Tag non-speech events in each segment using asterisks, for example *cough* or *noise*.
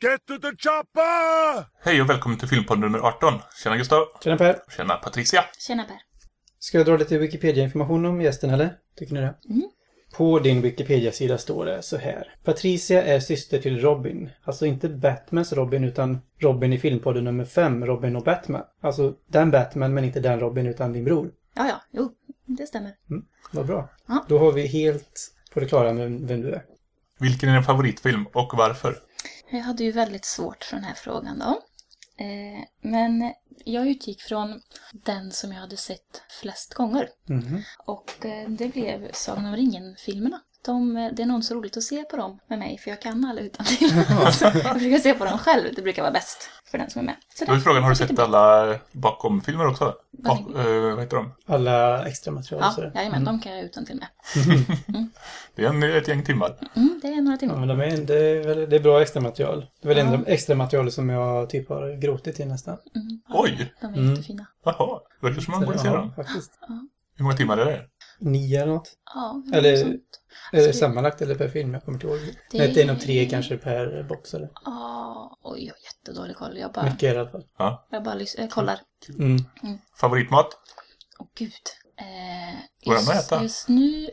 Get to the chopper! Hej och välkommen till filmpodden nummer 18. Tjena Gustav. Tjena Per. Tjena Patricia. Tjena Per. Ska jag dra lite Wikipedia-information om gästen eller? Tycker ni det? Mm. På din Wikipedia-sida står det så här. Patricia är syster till Robin. Alltså inte Batmans Robin utan Robin i filmpodden nummer 5, Robin och Batman. Alltså den Batman men inte den Robin utan din bror. Ja, ja, jo, det stämmer. Vad bra. Ja. Då har vi helt på det klara med vem du är. Vilken är din favoritfilm och varför? Jag hade ju väldigt svårt för den här frågan då. Eh, men jag utgick från den som jag hade sett flest gånger. Mhm. Och eh, det blev Sagan om ringen-filmerna. De, det är nog så roligt att se på dem med mig, för jag kan alla utantill. *laughs* Så jag försöker se på dem själv, det brukar vara bäst för den som är med. Så Då är det- frågan, har du sett det- alla bakom-filmer också? Vad Bak, tänker eh, vad heter de? Alla extra material Ja, jajamän, de kan jag utantill med. *laughs* Det är en, ett gäng timmar. Mm, det är några Ja, timmar. men de är, det, är väl, det är bra extra material. Det är väl Ja. en extra material som jag typ har gråtit till nästan. Mm, ja, Oj! De är Mm. jättefina. Jaha, verkar som man borde det- se ja, dem. faktiskt. Hur många timmar är det? Nio eller något. Ja, Eller- något sånt. Är det det- sammanlagt eller per film? Jag kommer inte ihåg. Det- Nej, det är nog tre kanske per box eller? Ja, oj, jag har jättedålig koll. Jag bara, Mycket i alla fall. Ja. jag bara lys- jag kollar. Mm. Favoritmat? Åh gud. Eh, Går just, att äta? just nu...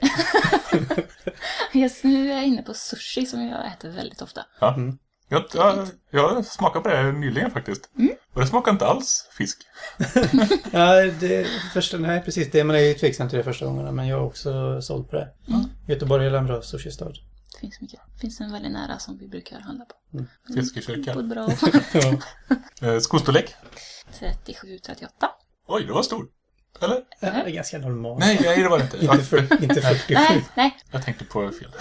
*laughs* just nu är jag inne på sushi som jag äter väldigt ofta. Ja. Mm. Jag, jag, jag smakade på det nyligen faktiskt. Och det smakar inte alls fisk. *laughs* Ja, det första, nej precis. Det, man är ju tveksam till det första gångerna, men jag har också sålt på det. Göteborg är en bra sushi-stad. Det finns mycket. Det finns en väldigt nära som vi brukar handla på. Mm. På Fiskekyrkan. ett bra *laughs* Ja. Eh, skostorlek? 37-38. Oj, det var stor. Eller? Det är ganska normalt. Nej, nej det var det inte. *laughs* Inte, för, inte 47. Nej, nej. jag tänkte på fel.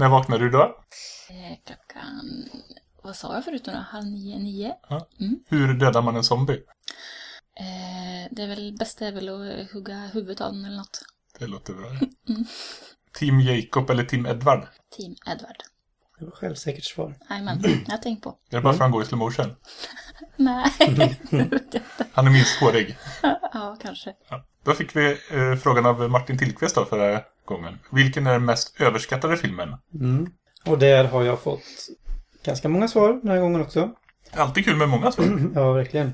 När vaknade du då? Eh, klockan... Vad sa jag förut? Halv nio, nio? Hur dödar man en zombie? Eh, det är väl bäst är väl att hugga huvudet av den eller något. Det låter bra. *laughs* Team Jacob eller Team Edward? Team Edward. Det var självsäkert svar. Jajamän, jag har tänkt på. Är det bara för att han går i slow motion? *laughs* Nej. *laughs* Han är minst hårig. Ja, kanske. Ja. Då fick vi eh, frågan av Martin Tillqvist då förra gången. Vilken är den mest överskattade filmen? Mm. Och där har jag fått ganska många svar den här gången också. Alltid kul med många svar. Ja, verkligen.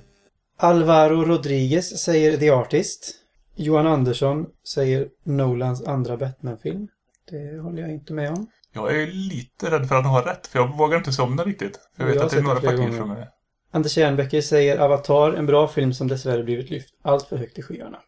Alvaro Rodriguez säger The Artist. Johan Andersson säger Nolans andra Batman-film. Det håller jag inte med om. Jag är lite rädd för att han har rätt, för jag vågar inte somna riktigt. För jag vet Jag att det är några partier som är... Anders Jernbecker säger Avatar, en bra film som dessvärre blivit lyft allt för högt i skyarna.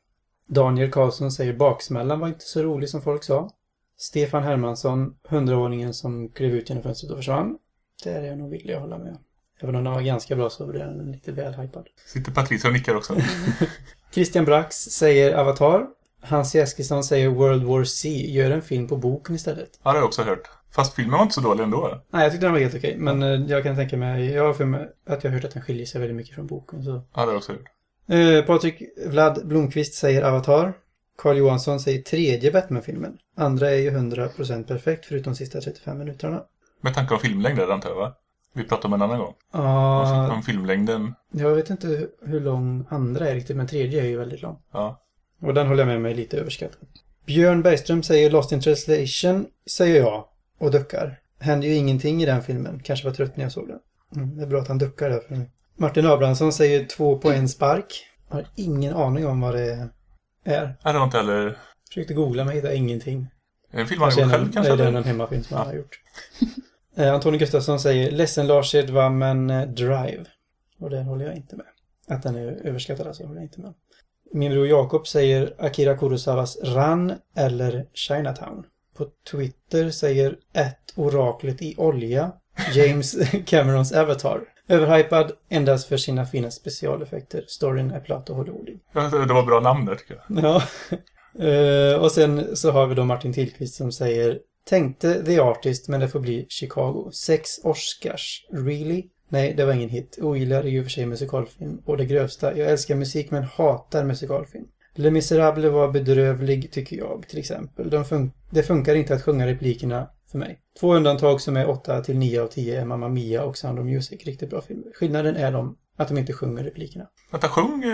Daniel Karlsson säger Baksmällan var inte så rolig som folk sa. Stefan Hermansson, hundraåringen som klev ut genom fönstret och försvann. Där är jag nog villig att hålla med. Även om den var ganska bra så var den lite väl hypad. Sitter Patricia och nickar också. *laughs* Christian Brax säger Avatar. Hans Eskilsson säger World War C. Gör en film på boken istället. Ja, det har jag också hört. Fast filmen var inte så dålig ändå. Nej, jag tyckte den var helt okej. Men eh, jag kan tänka mig, jag har för mig att jag har hört att den skiljer sig väldigt mycket från boken. Så. Ja, det har jag också hört. Eh, Patrik Vlad Blomqvist säger Avatar. Carl Johansson säger tredje Batman-filmen. Andra är ju 100% perfekt förutom sista 35 minuterna. Med tanke på filmlängd är det antar jag, va? Vi pratade om en annan gång. Ja, Om filmlängden. jag vet inte hur- hur lång andra är riktigt, men tredje är ju väldigt lång. Ja. Och den håller jag med mig lite överskattad. Björn Bergström säger Lost in translation, säger jag. Och duckar. Händer ju ingenting i den filmen. Kanske var trött när jag såg den. Mm, det är bra att han duckar där för mig. Martin Abrahamsson säger två på en spark. Har ingen aning om vad det är. Nej, det var inte heller... Försökte googla men hittade ingenting. En film han gjort är själv kanske? Nej, det är eller? någon hemmafilm som Ja. han har gjort. *laughs* eh, Antoni Gustafsson säger Ledsen Lars Edva men eh, Drive. Och det håller jag inte med. Att den är överskattad alltså, håller jag inte med. Min bror Jakob säger Akira Kurosawas Run eller Chinatown. På Twitter säger ett oraklet i olja *laughs* James Camerons Avatar. Överhypad endast för sina fina specialeffekter. Storyn är platt och hårdordig. Ja, Det var bra namn där tycker jag. Ja. *laughs* Eh, och sen så har vi då Martin Tillqvist som säger Tänkte The Artist men det får bli Chicago. Sex Oscars. Really? Nej, det var ingen hit. Ogillar i och för sig musikalfilm. Och det grövsta. Jag älskar musik men hatar musikalfilm. Les Misérables var bedrövlig tycker jag till exempel. De fun- det funkar inte att sjunga replikerna för mig. Två undantag som är 8 till 9 av 10 är Mamma Mia och Sound of Music. Riktigt bra filmer. Skillnaden är de att de inte sjunger replikerna. Vänta, sjöng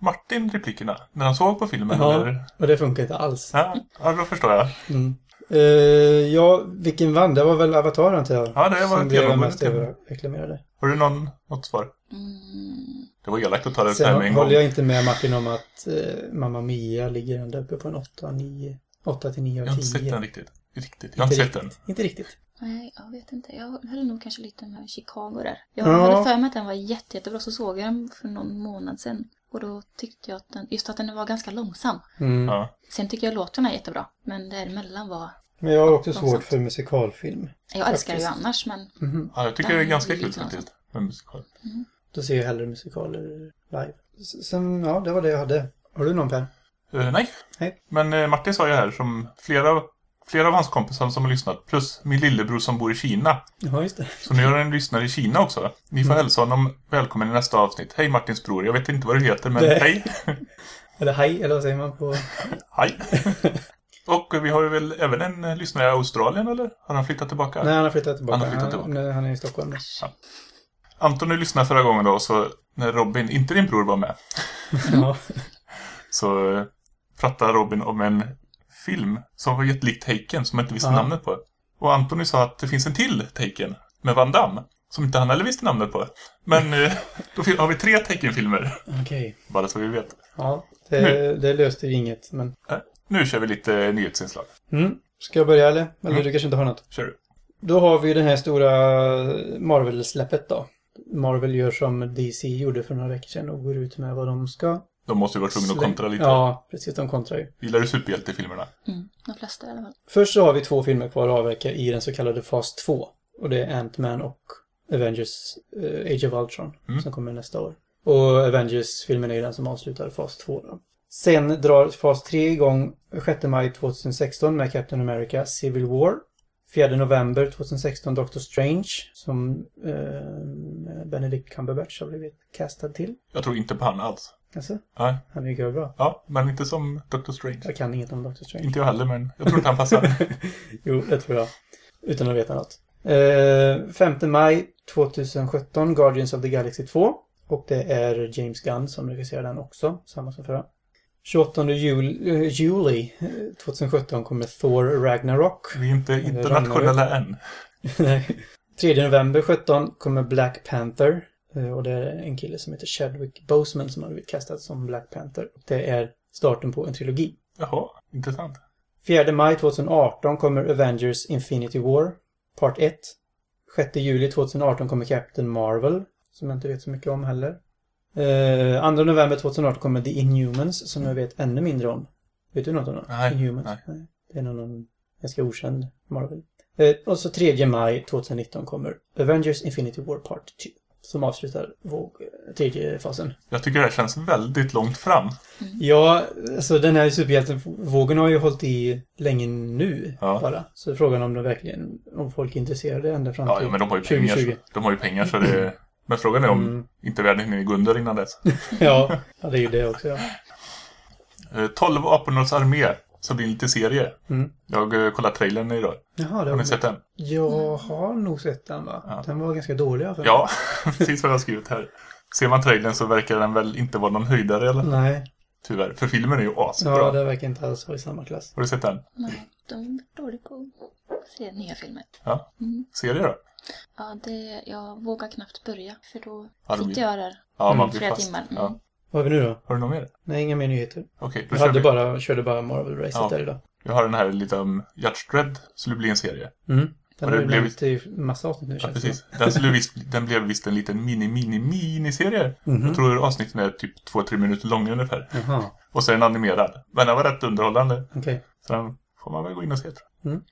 Martin replikerna när han såg på filmen? Ja. Eller? Och det funkar inte alls. Ja, ja, då förstår jag. Mm. Eh, ja, vilken vann? Det var väl Avatar antar jag? Ja, det var Som blev mest överreklamerade. Har du någon, något svar? Mm. Det var elakt att ta det här med Sen en gång. håller jag inte med Martin om att eh, Mamma Mia ligger ändå uppe på en 8, 9, 8 till 9 Jag av har inte sett 10. den riktigt. Riktigt. Jag har inte sett den. Inte riktigt. Nej, jag vet inte. Jag höll nog kanske lite med Chicago där. Jag Ja. hade för mig att den var jätte, jättebra, så såg jag den för någon månad sedan. Och då tyckte jag att den, just att den var ganska långsam. Mm. Ja. Sen tycker jag låten är jättebra, men däremellan var... Men jag har också Långsamt. svårt för musikalfilm. Jag älskar det ju Faktiskt. annars, men Mhm. ja, jag tycker det är ganska kul faktiskt. Med musikal. Då ser jag hellre musikaler live. Sen, ja, det var det jag hade. Har du någon Per? Eh, nej. Nej. Men eh, Martin sa ju här som flera, flera av hans kompisar som har lyssnat, plus min lillebror som bor i Kina. Ja, just det. Så nu har en lyssnare i Kina också. Ni får Mm. hälsa honom välkommen i nästa avsnitt. Hej Martins bror, jag vet inte vad du heter men Nej. hej. *laughs* Eller hej, eller vad säger man på... *laughs* Hej. Och vi har ju väl även en eh, lyssnare i Australien eller? Har han flyttat tillbaka? Nej, han har flyttat tillbaka. Han har flyttat tillbaka. Han, han är i Stockholm. nu. Anton du lyssnade förra gången då, så när Robin, inte din bror, var med. *laughs* Ja. Så eh, pratade Robin om en film som var jättelikt Taken som jag inte visste Ja. namnet på. Och Antoni sa att det finns en till Taken med Van Damme som inte han heller visste namnet på. Men eh, då har vi tre Taken-filmer, Okej. bara så vi vet. Ja, det, det löste ju inget, men... Eh, Nu kör vi lite nyhetsinslag. Mm. Ska jag börja eller? Eller Mm. du kanske inte har något? Kör du. Då har vi ju det här stora Marvel-släppet då. Marvel gör som DC gjorde för några veckor sedan och går ut med vad de ska. De måste ju vara tvungna att kontra lite. Ja, precis. De kontrar ju. Gillar du superhjältefilmerna? mm, de flesta i alla fall. Först så har vi två filmer kvar att avverka i den så kallade Fas 2. Och det är Ant-Man och Avengers eh, Age of Ultron Mm. som kommer nästa år. Och Avengers-filmen är den som avslutar Fas 2 då. Sen drar Fas 3 igång 6 maj 2016 med Captain America Civil War. 4 november 2016 Doctor Strange som eh, Benedict Cumberbatch har blivit castad till. Jag tror inte på han alls. Alltså, Nej. han är ju bra. Ja, men inte som Doctor Strange. Jag kan inget om Doctor Strange. Inte jag heller, men jag tror inte han passar. *laughs* jo, det tror jag. Utan att veta något. Eh, 5 maj 2017, Guardians of the Galaxy 2. Och det är James Gunn som regisserar den också, samma som förra. 28 jul, eh, juli eh, 2017 kommer Thor Ragnarok. Vi är inte internationella än. *laughs* *laughs* Nej. 3 november 17 kommer Black Panther. Eh, Och det är en kille som heter Chadwick Boseman som har blivit kastad som Black Panther. Och det är starten på en trilogi. Jaha, intressant. 4 maj 2018 kommer Avengers Infinity War, Part 1. 6 juli 2018 kommer Captain Marvel, som jag inte vet så mycket om heller. Eh, 2 november 2018 kommer The Inhumans, som jag vet ännu mindre om. Vet du något om dem? Nej, Inhumans? nej. Det är någon, någon ganska okänd Marvel. Eh, och så 3 maj 2019 kommer Avengers Infinity War Part 2. Som avslutar våg, tredje fasen. Jag tycker det känns väldigt långt fram. Ja, alltså den här superhjältevågen har ju hållit i länge nu Ja. bara. Så frågan om de verkligen, om folk är intresserade ända fram Ja, till ja men de har ju pengar. 2020. Så, de har ju pengar så det... *clears throat* Men frågan är om Mm. inte världen hinner gå under innan dess. *laughs* Ja, det är ju det också. Ja. Eh, 12 apornas armé, som blir lite serie. Mm. Jag eh, kollade trailern idag. Jaha, det Har ni sett den? Jag har nog sett den va? Ja. Den var ganska dålig alla fall. Ja, *laughs* precis vad jag har skrivit här. Ser man trailern så verkar den väl inte vara någon höjdare eller? Nej, Tyvärr, för filmen är ju asbra. ja, det verkar inte alls vara i samma klass. Har du sett den? Nej, de är dåliga på att se nya filmer. Ja. Mm. Serie då? Ja, det, jag vågar knappt börja, för då Ja, det sitter jag där Ja, man blir flera fast. timmar. Mm. Ja. Vad har vi nu då? Har du något mer? Nej, inga mer nyheter. Okej, då Jag hade vi. bara, körde bara Marvel-racet Ja. där idag. Jag har den här lite om Hjärtstred, skulle bli en serie. Mm. Den har ju blev- blivit i massa avsnitt nu Ja, känns precis. Den, skulle *laughs* visst, den blev visst en liten mini, mini, miniserie. Mhm. Jag tror avsnitten är typ två, tre minuter långa ungefär. Jaha, Och så är den animerad. Men den var rätt underhållande. okej. Så den får man väl gå in och se tror jag. Mm.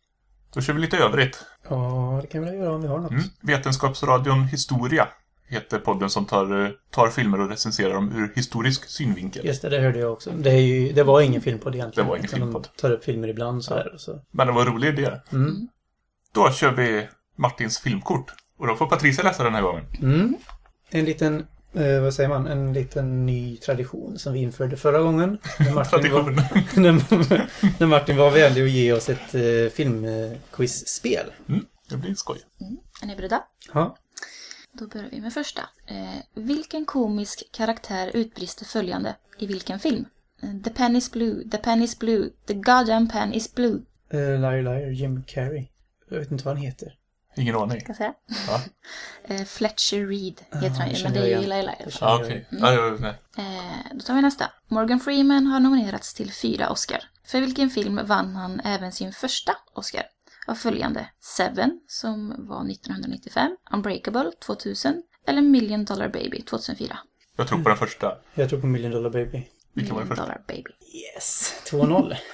Då kör vi lite övrigt. Ja, det kan vi göra om vi har något. Mm. Vetenskapsradion Historia heter podden som tar, eh, tar filmer och recenserar dem ur historisk synvinkel. Just det, det hörde jag också. Det, är ju, det var ingen filmpodd egentligen. Det var ingen filmpodd. De tar upp filmer ibland sådär. Och så. Men det var en rolig idé. Mm. Då kör vi Martins filmkort. Och då får Patricia läsa den här gången. Mm. En liten, eh, vad säger man, en liten ny tradition som vi införde förra gången. När Martin, var, *laughs* när, när Martin var vänlig att ge oss ett eh, filmquizspel. Mm, det blir skoj. Mm. Är ni beredda? Ja. Då börjar vi med första. Eh, vilken komisk karaktär utbrister följande i vilken film? Eh, The pen is blue, the pen is blue, the goddamn pen is blue. Uh, liar, liar, Jim Carrey. Jag vet inte vad han heter. Ingen aning. Ska jag säga? Ja. *laughs* Eh, Fletcher Reed heter Ah, han ju, känner men det är jag ju. Liar Liar. Ja, okej. Ja, ja, nej. Eh, då tar vi nästa. Morgan Freeman har nominerats till fyra Oscar. För vilken film vann han även sin första Oscar? Av följande. Seven, som var 1995, Unbreakable 2000 eller Million Dollar Baby 2004. Jag tror på den första. Jag tror på Million Dollar Baby. Vilken var Million den första? Dollar Baby. Yes! 2-0. *laughs*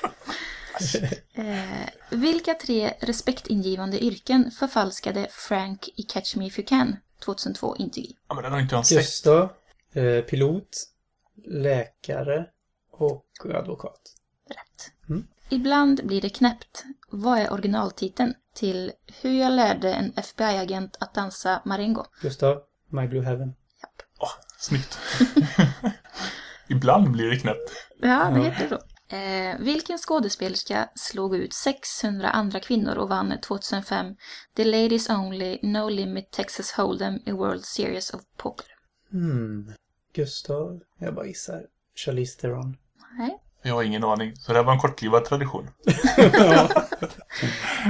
Eh, vilka tre respektingivande yrken förfalskade Frank i Catch Me If You Can 2002 intyg i? Ja, men den har inte jag sett. Gustav, eh, pilot, läkare och advokat. Rätt. Mm. Ibland blir det knäppt. Vad är originaltiteln till Hur jag lärde en FBI-agent att dansa marengo? Gustav, My Blue Heaven. Åh, snyggt. *laughs* Ibland blir det knäppt. Ja, det heter så. Eh, vilken skådespelerska slog ut 600 andra kvinnor och vann 2005 The Ladies Only No Limit Texas Hold'em i World Series of Poker? Hmm. Gustav, jag bara gissar. Charlize Theron. Nej. Jag har ingen aning. Så det här var en kortlivad tradition. *laughs*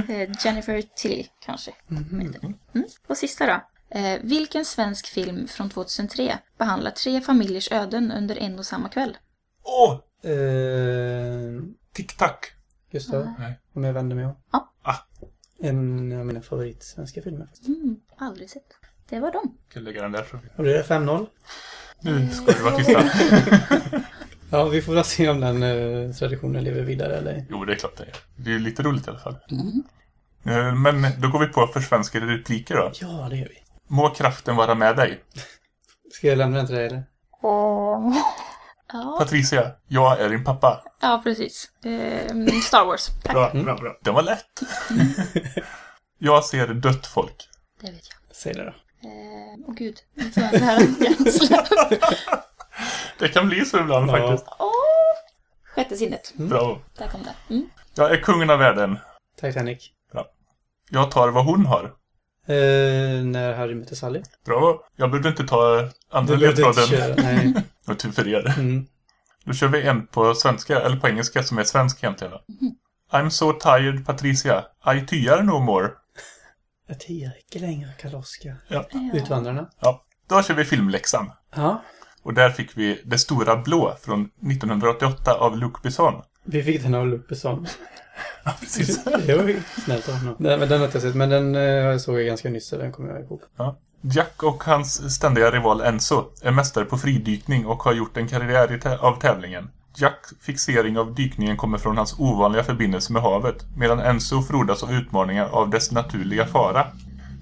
Eh, Jennifer Tilly, kanske. heter. Mm. Och sista då. Eh, vilken svensk film från 2003 behandlar tre familjers öden under en och samma kväll? Åh! Eh, Tic-tac. Gustav, Nej. om jag vänder mig om. Ja. Ah. En av mina favoritsvenska filmer. Mm, aldrig sett. Det var dem. Jag kan lägga den där. Så. Och det är 5-0. Nu ska vi vara tysta. *laughs* Ja, vi får väl se om den eh, traditionen lever vidare eller Jo, det är klart det är. Det är lite roligt i alla fall. Eh, Men då går vi på försvenskade repliker då. Ja, det gör vi. Må kraften vara med dig. *laughs* Ska jag lämna den till dig eller? Ja, Patricia, jag är din pappa. ja precis. Eh, Star Wars. Tack. Bra, bra, bra. Den var lätt. *laughs* jag ser dött folk. Det vet jag. Säg det då. Eh, Åh gud, nu får jag det här *laughs* känslan. Det kan bli så ibland Ja. faktiskt. Åh! Sjätte sinnet. Bra. Där kom det. Mm. Jag är kungen av världen. Titanic. Jag tar vad hon har. Eh, när Harry mötte Sally. Bra. Jag behövde inte ta andra inte ledtråden. Nej. Det var tur för er. Mm. Då kör vi en på svenska, eller på engelska som är svensk egentligen. Då. I'm so tired Patricia. I tyar no more. Jag tiar icke längre, Karl-Oskar. Ja. Utvandrarna. ja. Då kör vi filmläxan. Ja. Och där fick vi Det stora blå från 1988 av Luc Besson. Vi fick den av Luc Besson. *laughs* Ja, precis. *laughs* Det var ju snällt av honom. Den, men den har jag inte sett, men den eh, såg jag ganska nyss så den kommer jag ihåg. Ja. Jack och hans ständiga rival Enzo är mästare på fridykning och har gjort en karriär av tävlingen. Jacks fixering av dykningen kommer från hans ovanliga förbindelse med havet, medan Enzo frodas av utmaningar av dess naturliga fara.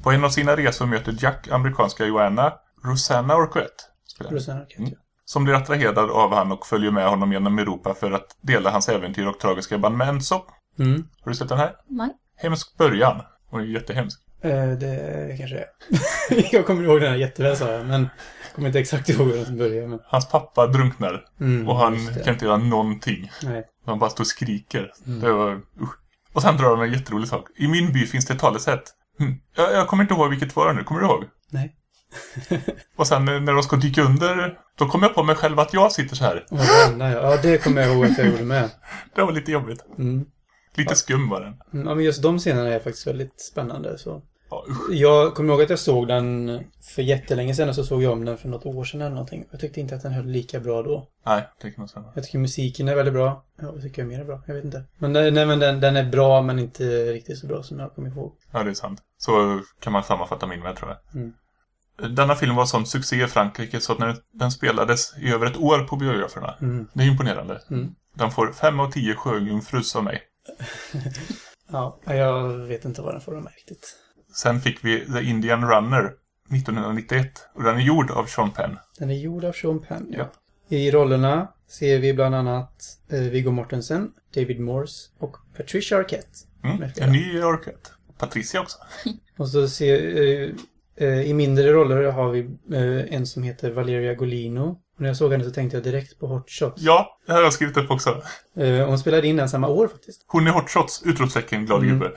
På en av sina resor möter Jack amerikanska Joanna, Rosanna Arquette, hon, Rosanna Arquette, Mm. ja. som blir attraherad av han och följer med honom genom Europa för att dela hans äventyr och tragiska band med Enzo. Mm. Har du sett den här? Nej. Hemsk början. Hon är jättehemsk. Eh, det kanske är. *laughs* jag kommer ihåg den här jätteväl sa jag, men jag kommer inte exakt ihåg hur den började. Men... Hans pappa drunknar Mm, och han kan inte göra någonting. Nej. Han bara står och skriker. Mm. Det var, usch. Och sen drar de en jätterolig sak. I min by finns det ett talesätt. Hm. Jag, jag kommer inte ihåg vilket var det nu. Kommer du ihåg? Nej. *laughs* Och sen när de ska dyka under, då kommer jag på mig själv att jag sitter så här. Ja. ja, det kommer jag ihåg att jag gjorde med. *laughs* Det var lite jobbigt. Mm. Lite skum var den. Mm, Ja, men just de scenerna är faktiskt väldigt spännande. Så. Ja. Jag kommer ihåg att jag såg den för jättelänge sedan och så såg jag om den för något år sedan eller någonting. Jag tyckte inte att den höll lika bra då. Nej, det kan man säga. Jag tycker musiken är väldigt bra. Ja, vad tycker jag mer är bra? Jag vet inte. Men, nej, men den, den är bra men inte riktigt så bra som jag kommer ihåg. Ja, det är sant. Så kan man sammanfatta min med, tror jag. Mm. Denna film var sån succé i Frankrike så att när den spelades i över ett år på biograferna. Mm. Det är imponerande. Mm. Den får fem av tio sjöjungfrus av mig. *laughs* Ja, jag vet inte vad den får av mig riktigt. Sen fick vi The Indian Runner 1991 och den är gjord av Sean Penn. Den är gjord av Sean Penn, ja. Ja. I rollerna ser vi bland annat eh, Viggo Mortensen, David Morse och Patricia Arquette. Mm. En ny Arquette. Patricia också. *laughs* Och så ser, eh, i mindre roller har vi eh, en som heter Valeria Golino. Och när jag såg henne så tänkte jag direkt på Hot Shots. Ja, det har jag skrivit upp också. Eh, hon spelade in den samma år faktiskt. Hon är hot shots, utropstecken, glad Mm. gubbe.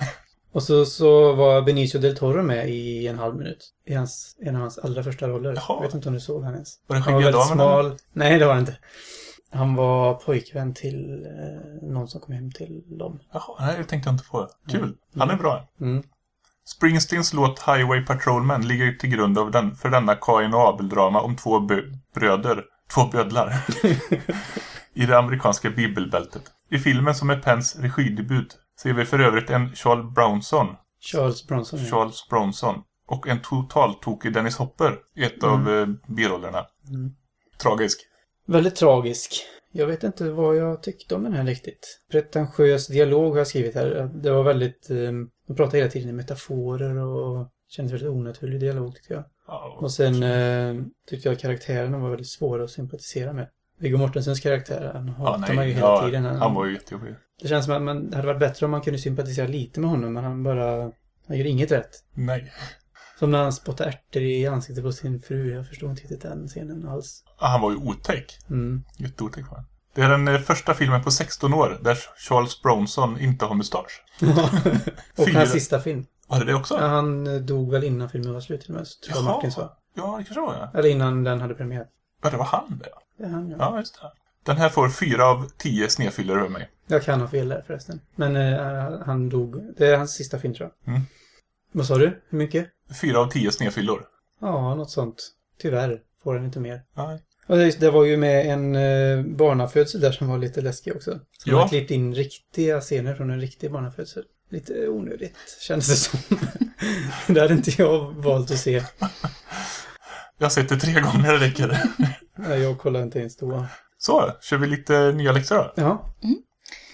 Och så, så var Benicio del Toro med i en halv minut. I hans, en av hans allra första roller. Jaha. Jag vet inte om du såg han ens. Var det Han var väldigt damen? eller? smal. Nej, det var han inte. Han var pojkvän till eh, någon som kom hem till dem. Jaha, nej, det tänkte jag inte på. Kul. Han är bra. Mm. Springsteens låt Highway Patrolman ligger till grund av den, för denna Kain och Abel-drama om två bröder, två bödlar, *laughs* i det amerikanska bibelbältet. I filmen som är Penns regidebut ser vi för övrigt en Charles Bronson, Charles Bronson. ja. Charles Bronson och en totaltokig Dennis Hopper i ett av eh, birollerna. Mm. Tragisk. Väldigt tragisk. Jag vet inte vad jag tyckte om den här riktigt. Pretentiös dialog har jag skrivit här. Det var väldigt... Eh, de pratade hela tiden i metaforer och kändes väldigt onaturlig dialog tyckte jag. Ja, Och sen eh, tyckte jag karaktärerna var väldigt svåra att sympatisera med. Viggo Mortensens karaktär, han ja, hatar man ju hela ja, tiden. Han var ju jättejobbig. Det känns som att man, det hade varit bättre om man kunde sympatisera lite med honom, men han bara... Han gör inget rätt. Nej. Som när han spottar ärtor i ansiktet på sin fru. Jag förstod inte riktigt den scenen alls. Ja, Han var ju otäck. Mm. Jätteotäck var han. Det är den eh, första filmen på 16 år där Charles Bronson inte har mustasch. *laughs* och hans sista film. Var det det också? Ja, han eh, dog väl innan filmen var slut till och med, tror jag Martin sa. Ja, det kanske var det. Eller innan den hade premiär. Ja, det var han det. Det är han, ja. Ja, just det. Den här får fyra av tio snedfyllor över mig. Jag kan ha fel där förresten. Men eh, han dog. Det är hans sista film tror jag. Mm. Vad sa du? Hur mycket? Fyra av tio snedfyllor. Ja, något sånt. Tyvärr får han inte mer. Nej. Och det, det var ju med en eh, barnafödsel där som var lite läskig också. Så Ja. man klippt in riktiga scener från en riktig barnafödsel. Lite onödigt, kändes det som. *laughs* det hade inte jag valt att se. Jag har sett det tre gånger, det räcker. Nej, Jag kollar inte ens då. Så, kör vi lite nya läxor då? Ja.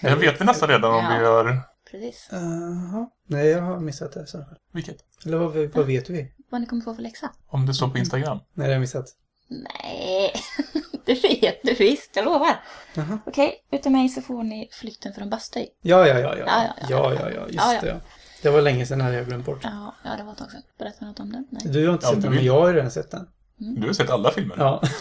Det här vet vi nästan redan om Ja. vi har... Precis. Jaha. Nej, jag har missat det så. Vilket? Eller vad, vad vet vi? Vad ni kommer få för läxa? Om det står på Instagram. Nej, det har jag missat. Nej, *laughs* det vet du visst, jag lovar. Jaha. Okej, utan mig så får ni flykten från Bastøy. Ja, ja, ja, ja. Ja, ja, Ja, ja. Just Ja, ja. det. ja. Det var länge sedan hade jag glömt bort. Ja, ja, det var ett tag sedan. Berätta något om den? Nej. Du har inte Ja, sett den, men jag har ju redan sett den. Du har sett alla filmer? Ja. *laughs*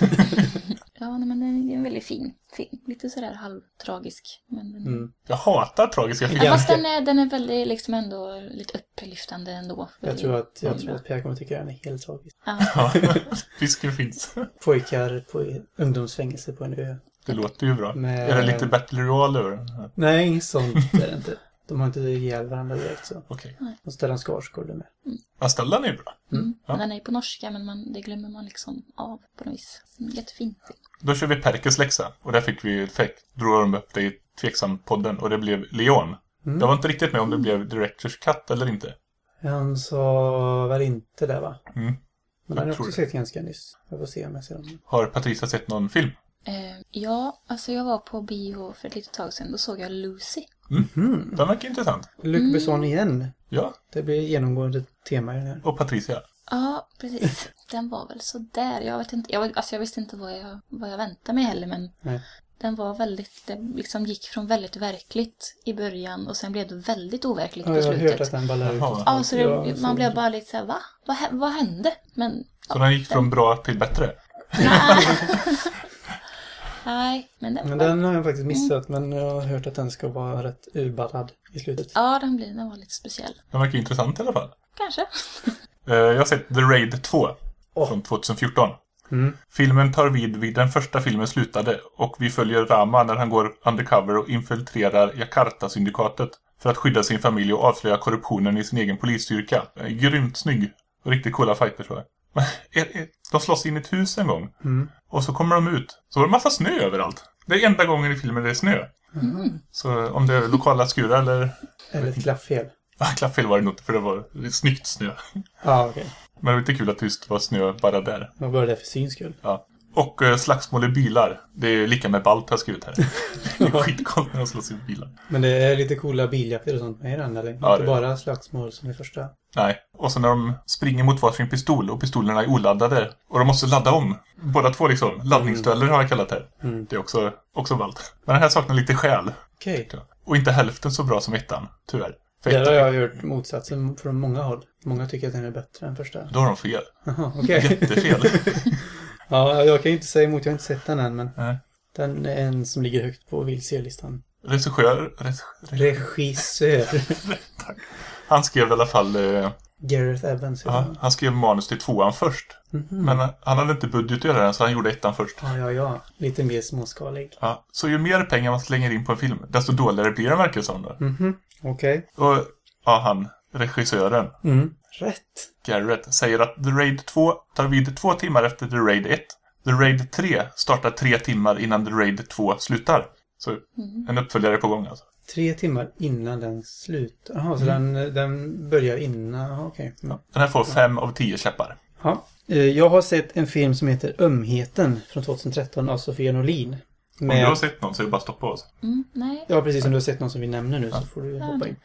Ja, nej, men den är en väldigt fin film. Lite sådär halvtragisk. Men den... Mm. Jag hatar tragiska filmer. Ja, fast den är, den är väldigt liksom ändå lite upplyftande ändå. Jag tror att, jag Mm. tror att Per kommer tycka den är helt tragisk. Ja, risken *laughs* finns. Pojkar på ungdomsfängelse på en ö. Det låter ju bra. Med- Är det lite Battle Royale över? Nej, sånt är det inte. De har inte ihjäl varandra direkt så. Okej. Och Stellan Skarsgård är med. Ja, Stellan är ju bra. mm. Ja. Men Den är ju på norska men man, det glömmer man liksom av på något vis. Mm, Jättefin film. Då kör vi Perkes läxa. Och där fick vi, fick, drog de upp det i Tveksam-podden och det blev Leon. Mm. Jag var inte riktigt med om det blev Directors Cut eller inte. Han sa väl inte det va? Mm. Men Jag den har tror också det. sett ganska nyss. Jag får se om jag ser dem. Har Patricia sett någon film? Eh, ja, alltså jag var på bio för ett litet tag sedan. Då såg jag Lucy. Mm. Den verkar intressant. Luc Besson igen. Ja, Det blir genomgående tema i den här. och Patricia. Ja, precis. *laughs* Den var väl sådär. Jag vet inte, jag, alltså jag visste inte vad jag, vad jag väntade mig heller men Nej. den var väldigt, det liksom gick från väldigt verkligt i början och sen blev det väldigt overkligt Ja, på jag har hört slutet. att den ballar ut. Jaha. Ja, så det, Ja, så- man blev bara lite såhär, va? Vad, hä- vad hände? Men, Så den gick från bra till bättre. *laughs* *laughs* nej. Men den, Men den har jag faktiskt missat, men jag har hört att den ska vara rätt urballad i slutet. ja, den, blev, den var lite speciell. Den verkar intressant i alla fall. Kanske. *laughs* Eh, Jag har sett The Raid 2 Åh. från 2014. Mm. Filmen tar vid vid den första filmen slutade och vi följer Rama när han går undercover och infiltrerar Jakarta-syndikatet för att skydda sin familj och avslöja korruptionen i sin egen polisstyrka. Eh, Grymt snygg. Och riktigt coola fighters var det. De slåss in i ett hus en gång. Mm. Och så kommer de ut. Så var det massa snö överallt. Det är enda gången i filmen det är snö. Så om det är lokala skurar eller... Eller ett klaffel. *laughs* Ah, klaffel var det nog inte för det var snyggt snö. Ja, okej. Men det var lite kul att det just var snö bara där. Vad var det för syns skull? Ja. Och eh, slagsmål i bilar. Det är lika med balt har jag skrivit här. *laughs* Det är skitcoolt när de slåss i bilar. Men det är lite coola biljakter och sånt med i den, eller? Ja, Inte det- bara slagsmål som i första. Nej. Och så när de springer mot varsin pistol och pistolerna är oladdade. Och de måste ladda om. Båda två liksom. Laddningsdueller har jag kallat det. Mm. Det är också, också ballt. Men den här saknar lite själ. Okej. Och inte hälften så bra som ettan, tyvärr. För Där har jag hört motsatsen från många håll. Många tycker att den är bättre än första. då har de fel. Jaha, okej. Jättefel. *laughs* ja, jag kan ju inte säga emot, jag har inte sett den än, men Nej. den är en som ligger högt på vill se-listan. Regissör... Regissör. *laughs* tack. Han skrev i alla fall eh, Gareth Evans Ja, han. han skrev manus till tvåan först. Mhm. Men han hade inte budget att göra den så han gjorde ettan först. Ja, ja, ja. Lite mer småskalig. Ja, så ju mer pengar man slänger in på en film, desto dåligare blir den verkar det som då. Mhm. Okej. Och ja, han, regissören, Mm. Rätt. Garrett, säger att The Raid 2 tar vid två timmar efter The Raid 1. The Raid 3 startar tre timmar innan The Raid 2 slutar. Så en uppföljare på gång alltså. Tre timmar innan den slutar. Jaha, så den, den börjar innan. Okej. Mm. Den här får fem av tio käppar. Ja. Eh, Jag har sett en film som heter Ömheten från 2013 av Sofia Norlin. Om du har sett någon så är det bara att stoppa oss. Mm, nej. Ja, precis som du har sett någon som vi nämner nu så får du hoppa jag in.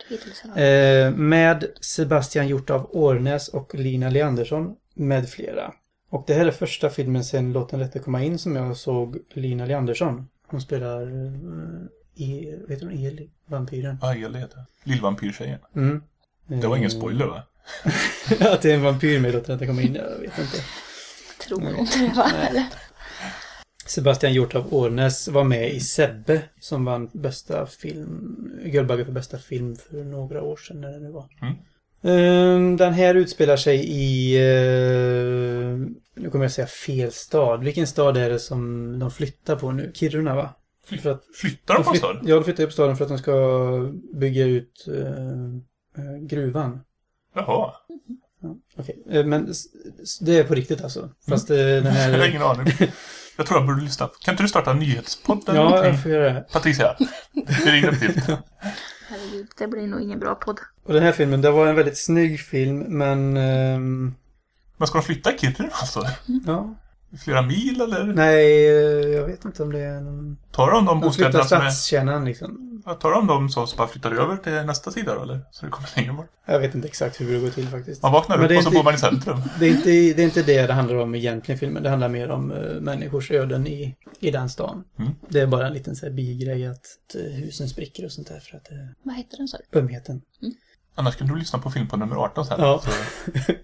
i. Eh, med Sebastian Hjort av Årnäs och Lina Leandersson med flera. Och det här är första filmen sen Låt den rätte komma in som jag såg Lina Leandersson. Hon spelar eh, i, vet hon, Eli, vampyren. Ja, Eli heter det. Lillvampyrtjejen. Mm. Det var ingen Eh, spoiler va? *laughs* Att det är en vampyr med Låt den rätte komma in, jag vet inte. Tror nog inte det va? Sebastian Hjort av Årnäs var med i Sebbe som vann bästa film, Guldbagge för bästa film för några år sedan när det nu var. Mm. Ehm, Den här utspelar sig i, eh, nu kommer jag säga fel stad. Vilken stad är det som de flyttar på nu? Kiruna va? För att Flyttar de på flytt- staden? Ja, de flyttar upp staden för att de ska bygga ut eh, gruvan. Jaha. Ja, okej. Eh, Men det är på riktigt alltså. Fast eh, den *laughs* Jag har här... ingen aning. *laughs* Jag tror jag borde lyssna. Kan inte du starta en nyhetspodd eller Ja, jag får göra det. Patricia, det är din uppgift. *laughs* Herregud, det blir nog ingen bra podd. Och den här filmen, det var en väldigt snygg film, men... ehm, Men ska de flytta Kiruna alltså? ja. Flera mil eller? Nej, eh, jag vet inte om det är någon... Tar de de De flyttar bostäderna som är... stadskärnan liksom. Ja, Tar de dem så, så bara flyttar över till nästa sida då eller? Så det kommer längre bort? Jag vet inte exakt hur det går till faktiskt. Man vaknar Men upp det är och så inte- bor man i centrum. Det är, inte, det är inte det det handlar om egentligen filmen. Det handlar mer om uh, människors öden i, i den stan. Mm. Det är bara en liten så här bigrej att uh, husen spricker och sånt där för att uh, Vad heter den du? ömheten. Annars kan du lyssna på film på nummer 18 sen. Ja. Så,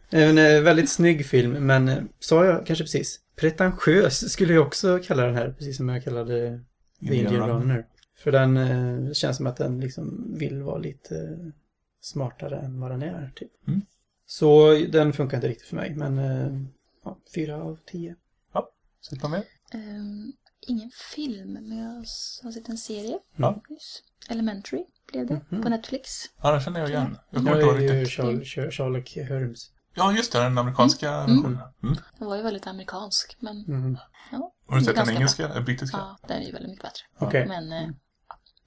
*laughs* En väldigt snygg film, men sa jag kanske precis? Pretentiös skulle jag också kalla den här, precis som jag kallade The Indian Runner. Runner. För den uh, känns som att den liksom vill vara lite smartare än vad den är, typ. Mm. Så den funkar inte riktigt för mig, men uh, ja, fyra av tio. Sitter man med? Ehm, ingen film, men jag har sett en serie Ja. Elementary blev det, Mhm. på Netflix. Ja, den känner jag igen. Jag kommer inte ihåg riktigt. Sherlock Holmes. Ja, just det. Den amerikanska versionen. Mm. Den var ju väldigt amerikansk, men Mm. ja. Har du sett den engelska? Eller brittiska? bra. Ja, den är ju väldigt mycket bättre. Okej. Men eh. Nej,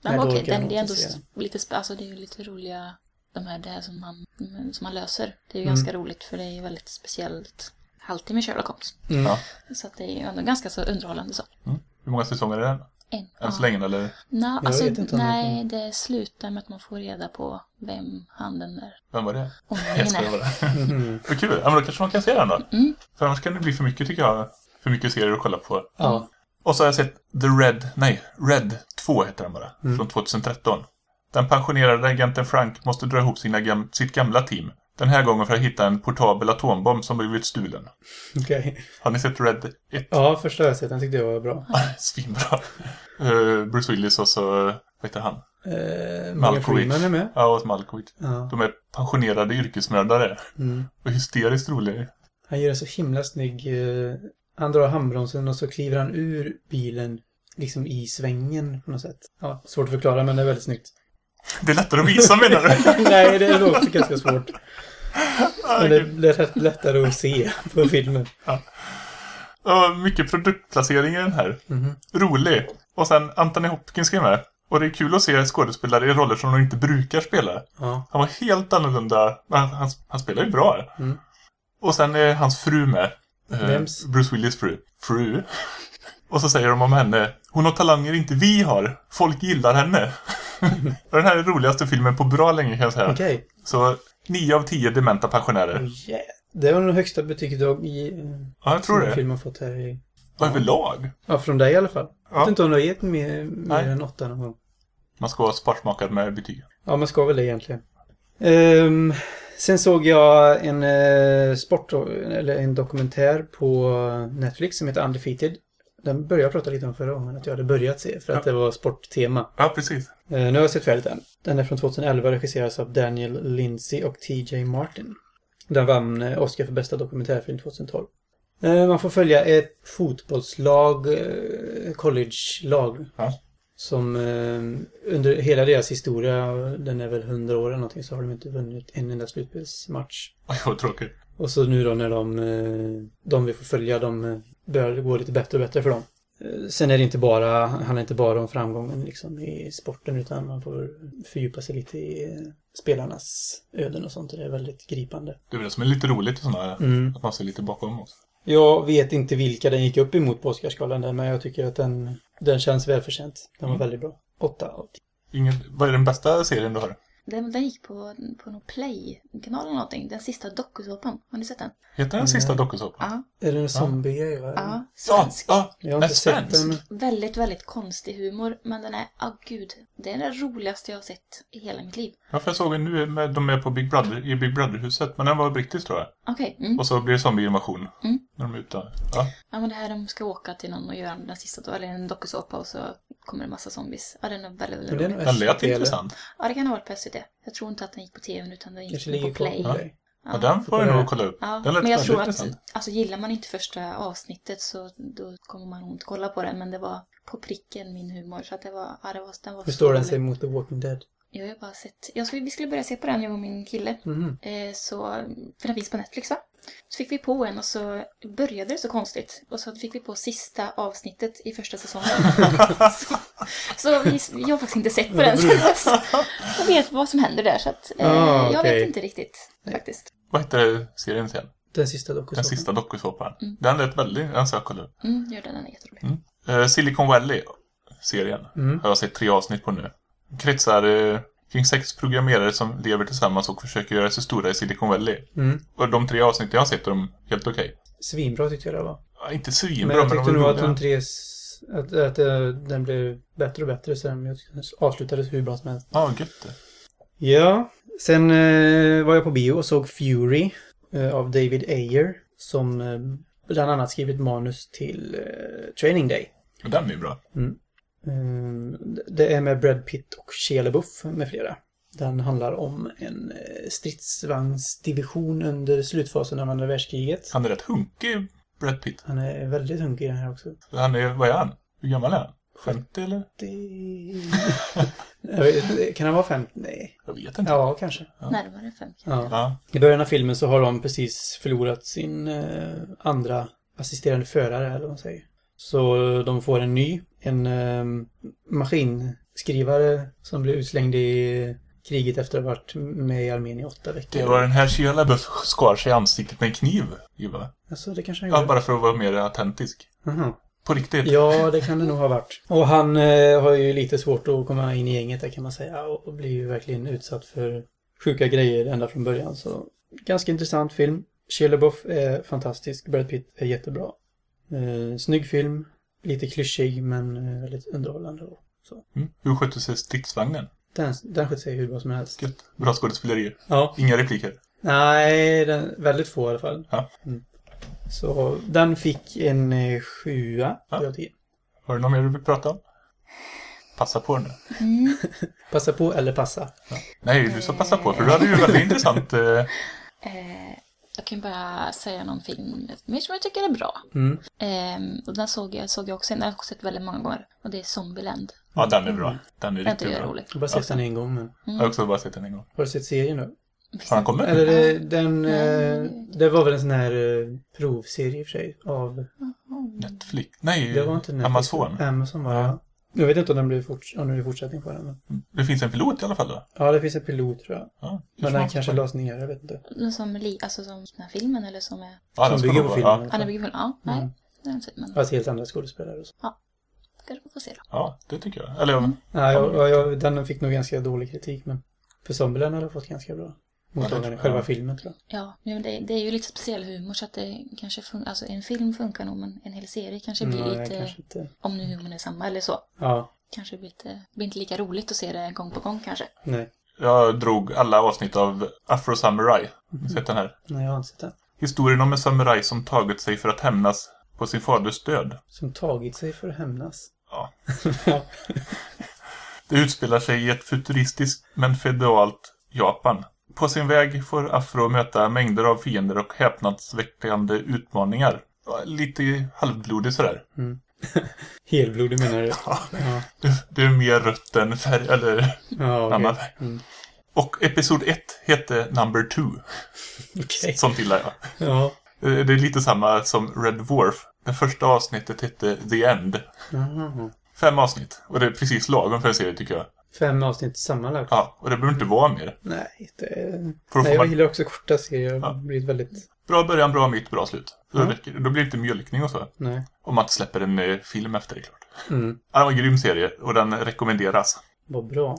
den var okej. jag Den det är ändå lite, alltså det är ju lite roliga, de här, det här som man, som man löser. Det är ju Mm. ganska roligt för det är ju väldigt speciellt. Alltid med Sherlock Holmes. Mm. Ja. Så att det är ju ändå ganska så underhållande så. Hur många säsonger är den? En. Än så länge eller? Nej, alltså, om det nej, det slutar med att man får reda på vem han den där Vem var det? Jag skojar bara. Mhm. Vad kul. Ja, men då kanske man kan se den då. Mm. För annars kan det bli för mycket tycker jag. För mycket serier att kolla på. Ja. Och så har jag sett The Red, nej, Red 2 heter den bara. Mm. Från 2013. Den pensionerade agenten Frank måste dra ihop sina gam sitt gamla team. Den här gången för att hitta en portabel atombomb som blivit stulen. Okej. Har ni sett Red 1? Ja, första jag sett. Den tyckte jag var bra. *laughs* Svinbra. Uh, Bruce Willis och så, uh, vad heter han? Eh, Malkovich. Är med. Ja, och Malkovich. Ja. De är pensionerade yrkesmördare. Mm. Och hysteriskt roliga. Han gör en så himla snygg... eh, han drar handbromsen och så kliver han ur bilen liksom i svängen på något sätt. Ja, svårt att förklara men det är väldigt snyggt. Det är lättare att visa menar du? *laughs* Nej, det är också ganska svårt. Men det är lätt- lättare att se på filmen. Ja, mycket produktplacering i den här. Mhm. Rolig. Och sen Anthony Hopkins är med. Och det är kul att se skådespelare i roller som de inte brukar spela. Ja. Han var helt annorlunda. Men han, han, spelar ju bra. Mm. Och sen är hans fru med. Eh, Vems? Bruce Willis fru. Fru. Och så säger de om henne. Hon har talanger inte vi har. Folk gillar henne. *laughs* och den här är den roligaste filmen på bra länge kan jag säga. Okej. Så 9 av 10 dementa pensionärer. Oh, yeah. Det var nog högsta betyget jag i, Ja, jag tror det. filmen fått här i... Och överlag. Ja, från dig i alla fall. Jag Ja. vet inte om du har gett mer, mer än åtta någon gång. Man ska vara sparsmakad med betyg. Ja, man ska väl det egentligen. Ehm, sen såg jag en uh, sport, eller en dokumentär på Netflix som heter Undefeated. Den började jag prata lite om förra gången, att jag hade börjat se för att Ja. det var sporttema. Ja, precis. Eh, nu har jag sett färdigt den. Den är från 2011 och regisseras av Daniel Lindsay och TJ Martin. Den vann eh, Oscar för bästa dokumentärfilm 2012. Eh, Man får följa ett fotbollslag, college-lag. Ja. Som under hela deras historia, den är väl 100 år eller någonting, så har de inte vunnit en enda slutspelsmatch. *laughs* Vad tråkigt. Och så nu då när de, de vi får följa, de börjar gå lite bättre och bättre för dem. Eh, Sen är det inte bara, handlar inte bara om framgången liksom i sporten utan man får fördjupa sig lite i eh, spelarnas öden och sånt. och Det är väldigt gripande. Det är väl det som är lite roligt i sådana här, Mm. att man ser lite bakom oss. Jag vet inte vilka den gick upp emot på Oscarsgalan där, men jag tycker att den, den känns välförtjänt. Den var Mm. väldigt bra. Åtta av tio. Ingen, vad är den bästa serien du har? Den, den gick på, på någon play-kanal eller någonting. Den sista dokusåpan. Har ni sett den? Heter den sista dokusåpan? Ja. Är det en zombie-grej? va? Ja. Ja, Svensk. ja, Jag har inte sett den. Väldigt, väldigt konstig humor. Men den är, ah gud. Det är den roligaste jag har sett i hela mitt liv. Ja, för jag såg en nu med, de är på Big Brother, i Big Brother-huset. Men den var brittisk tror jag. Okej. Mm. Och så blir det zombie-invasion. Mm. När de är ute. Ja. Ja men det här de ska åka till någon och göra den sista då, eller en dokusåpa och så kommer det massa zombies. Ja den är väldigt, väldigt rolig. Den lät intressant. Ja det kan ha varit på SVT. Jag tror inte att den gick på tv utan den gick på play. på Play. Ja, den får jag nog kolla upp. Ja, Den lät men jag tror att, alltså gillar man inte första avsnittet så då kommer man nog inte kolla på den. Men det var på pricken min humor. Så att det var, ja det var, den var Hur står den sig mot The Walking Dead? Jag har ju bara sett, jag skulle, vi skulle börja se på den jag och min kille. Mhm. Eh, så, för den finns på Netflix va? Så fick vi på en och så började det så konstigt. Och så fick vi på sista avsnittet i första säsongen. *laughs* så så vi, jag har faktiskt inte sett på den sen dess. *laughs* Jag vet vad som händer där så att eh, Ah, jag okej. vet inte riktigt faktiskt. Vad heter serien sen? Den sista Den dokusåpan. sista dokusåpan. Mm. Den lät väldigt... Den ska jag kolla upp. Mm, gör den, den är jätterolig. Eh, Silicon Valley-serien Mm. har jag sett tre avsnitt på nu. Kretsar eh, kring sex programmerare som lever tillsammans och försöker göra sig stora i Silicon Valley. Mm. Och de tre avsnitt jag har sett är de helt okej. Svinbra tyckte jag det var. Ja, inte svinbra, Men jag tyckte nog att de tre... Att, att eh, den blev bättre och bättre sen. Avslutades hur bra som helst. Ja, gött det. Ja, sen eh, var jag på bio och såg Fury eh, av David Ayer som eh, bland annat skrivit manus till eh, Training Day. Den är ju bra. Mm, det är med Brad Pitt och Shia LaBeouf med flera. Den handlar om en eh, stridsvagnsdivision under slutfasen av andra världskriget. Han är rätt hunkig, Brad Pitt. Han är väldigt hunkig i den här också. Han är, vad är han? Hur gammal är han? 50 eller? Det... *laughs* jag vet, inte, kan han vara 50? Nej. Jag vet inte. Ja, kanske. Närmare fem. Ja. Ja. I början av filmen så har de precis förlorat sin eh, andra assisterande förare, eller vad man säger. Så de får en ny, en eh, maskinskrivare som blev utslängd i kriget efter att ha varit med i armén i åtta veckor. Det var den här Shia skar sig i ansiktet med en kniv, Iva. Alltså, det kanske han Ja, gjorde. bara för att vara mer autentisk. Aha. På riktigt. Ja, det kan det nog ha varit. Och han eh, har ju lite svårt att komma in i gänget där kan man säga och blir ju verkligen utsatt för sjuka grejer ända från början. Så ganska intressant film. Shia LaBeouf är fantastisk. Brad Pitt är jättebra. Eh, snygg film. Lite klyschig men eh, väldigt underhållande. Och så. Mm. Hur skötte sig stridsvagnen? Den, den sköter sig hur bra som helst. Gött. Bra skådespeleri. Ja. Inga repliker. Nej, den, väldigt få i alla fall. Ja. Mm. Så den fick en eh, sjua Ja. av tio. Har du något mer du vill prata om? Passa på nu. Mm. *laughs* Passa på eller passa. Nej, du ska passa på för du hade ju väldigt intressant... Eh, Eh, jag kan bara säga någon film mer som jag tycker är bra. Mm. Eh, och den såg jag, såg jag också, den har jag också sett väldigt många gånger. Och det är Zombieland. ja, den är bra. Den är Den riktigt bra. rolig. Jag har bara sett den en gång men. Jag har också bara sett den en gång. Har du sett serien? Visst, Har han kommit? Eller det, den... Eh, det var väl en sån här eh, provserie i och för sig av... Netflix? Nej, Det var inte Netflix. Amazon. Amazon var det. Ja. Jag vet inte om, den blir forts- om det blir fortsättning på den. Men... Det finns en pilot i alla fall då. Ja, det finns en pilot tror jag. Ja, det Men den man- kanske lades ner, jag vet inte. Den Som, li, alltså som den här filmen eller som är... Ja, den som bygger på vara- filmen. Ja, Ja, den bygger väl... Ja, nej. Mm. Det har jag inte sett, men Fast helt andra skådespelare och så. kanske man får se då. ja, det tycker jag. Eller Nej, jag, jag, jag, den fick nog ganska dålig kritik men... För Zombieland har fått ganska bra det- Själva ja. filmen tror jag. Ja, men det, det är ju lite speciell humor så att det kanske fun- Alltså en film funkar nog men en hel serie kanske blir Nej, lite... kanske inte. Om nu humorn är samma eller så. Ja, Kanske blir lite... blir inte lika roligt att se det gång på gång kanske. nej. Jag drog alla avsnitt av Afro Samurai. Du Sett den här? Nej, jag har inte sett den. Historien om en samuraj som tagit sig för att hämnas på sin faders död. Som tagit sig för att hämnas. Ja. *laughs* Det utspelar sig i ett futuristiskt men feodalt Japan. På sin väg får Afro möta mängder av fiender och häpnadsväckande utmaningar. Lite halvblodig sådär. *laughs* Helblodig menar du? *laughs* Ja, Ja, det, är mer rött än färg, eller ja okej. annan färg. Mm. Och episod 1 hette Number 2. *laughs* Okej. Sånt gillar jag. Ja. Eh, Det är lite samma som Red Dwarf. Det första avsnittet hette The End. Jaha. Fem avsnitt. Och det är precis lagom för en serie tycker jag. Fem avsnitt sammanlagt? Ja, och det behöver inte vara mer. Nej, det... Nej, jag gillar också korta serier. Det Ja. har blivit väldigt... bra början, bra mitt, bra slut. Då, Ja. räcker, det. då blir det inte mjölkning och så. Nej. Om man inte släpper en eh, film efter det klart. Mm. Ja, det var en grym serie och den rekommenderas. Vad bra.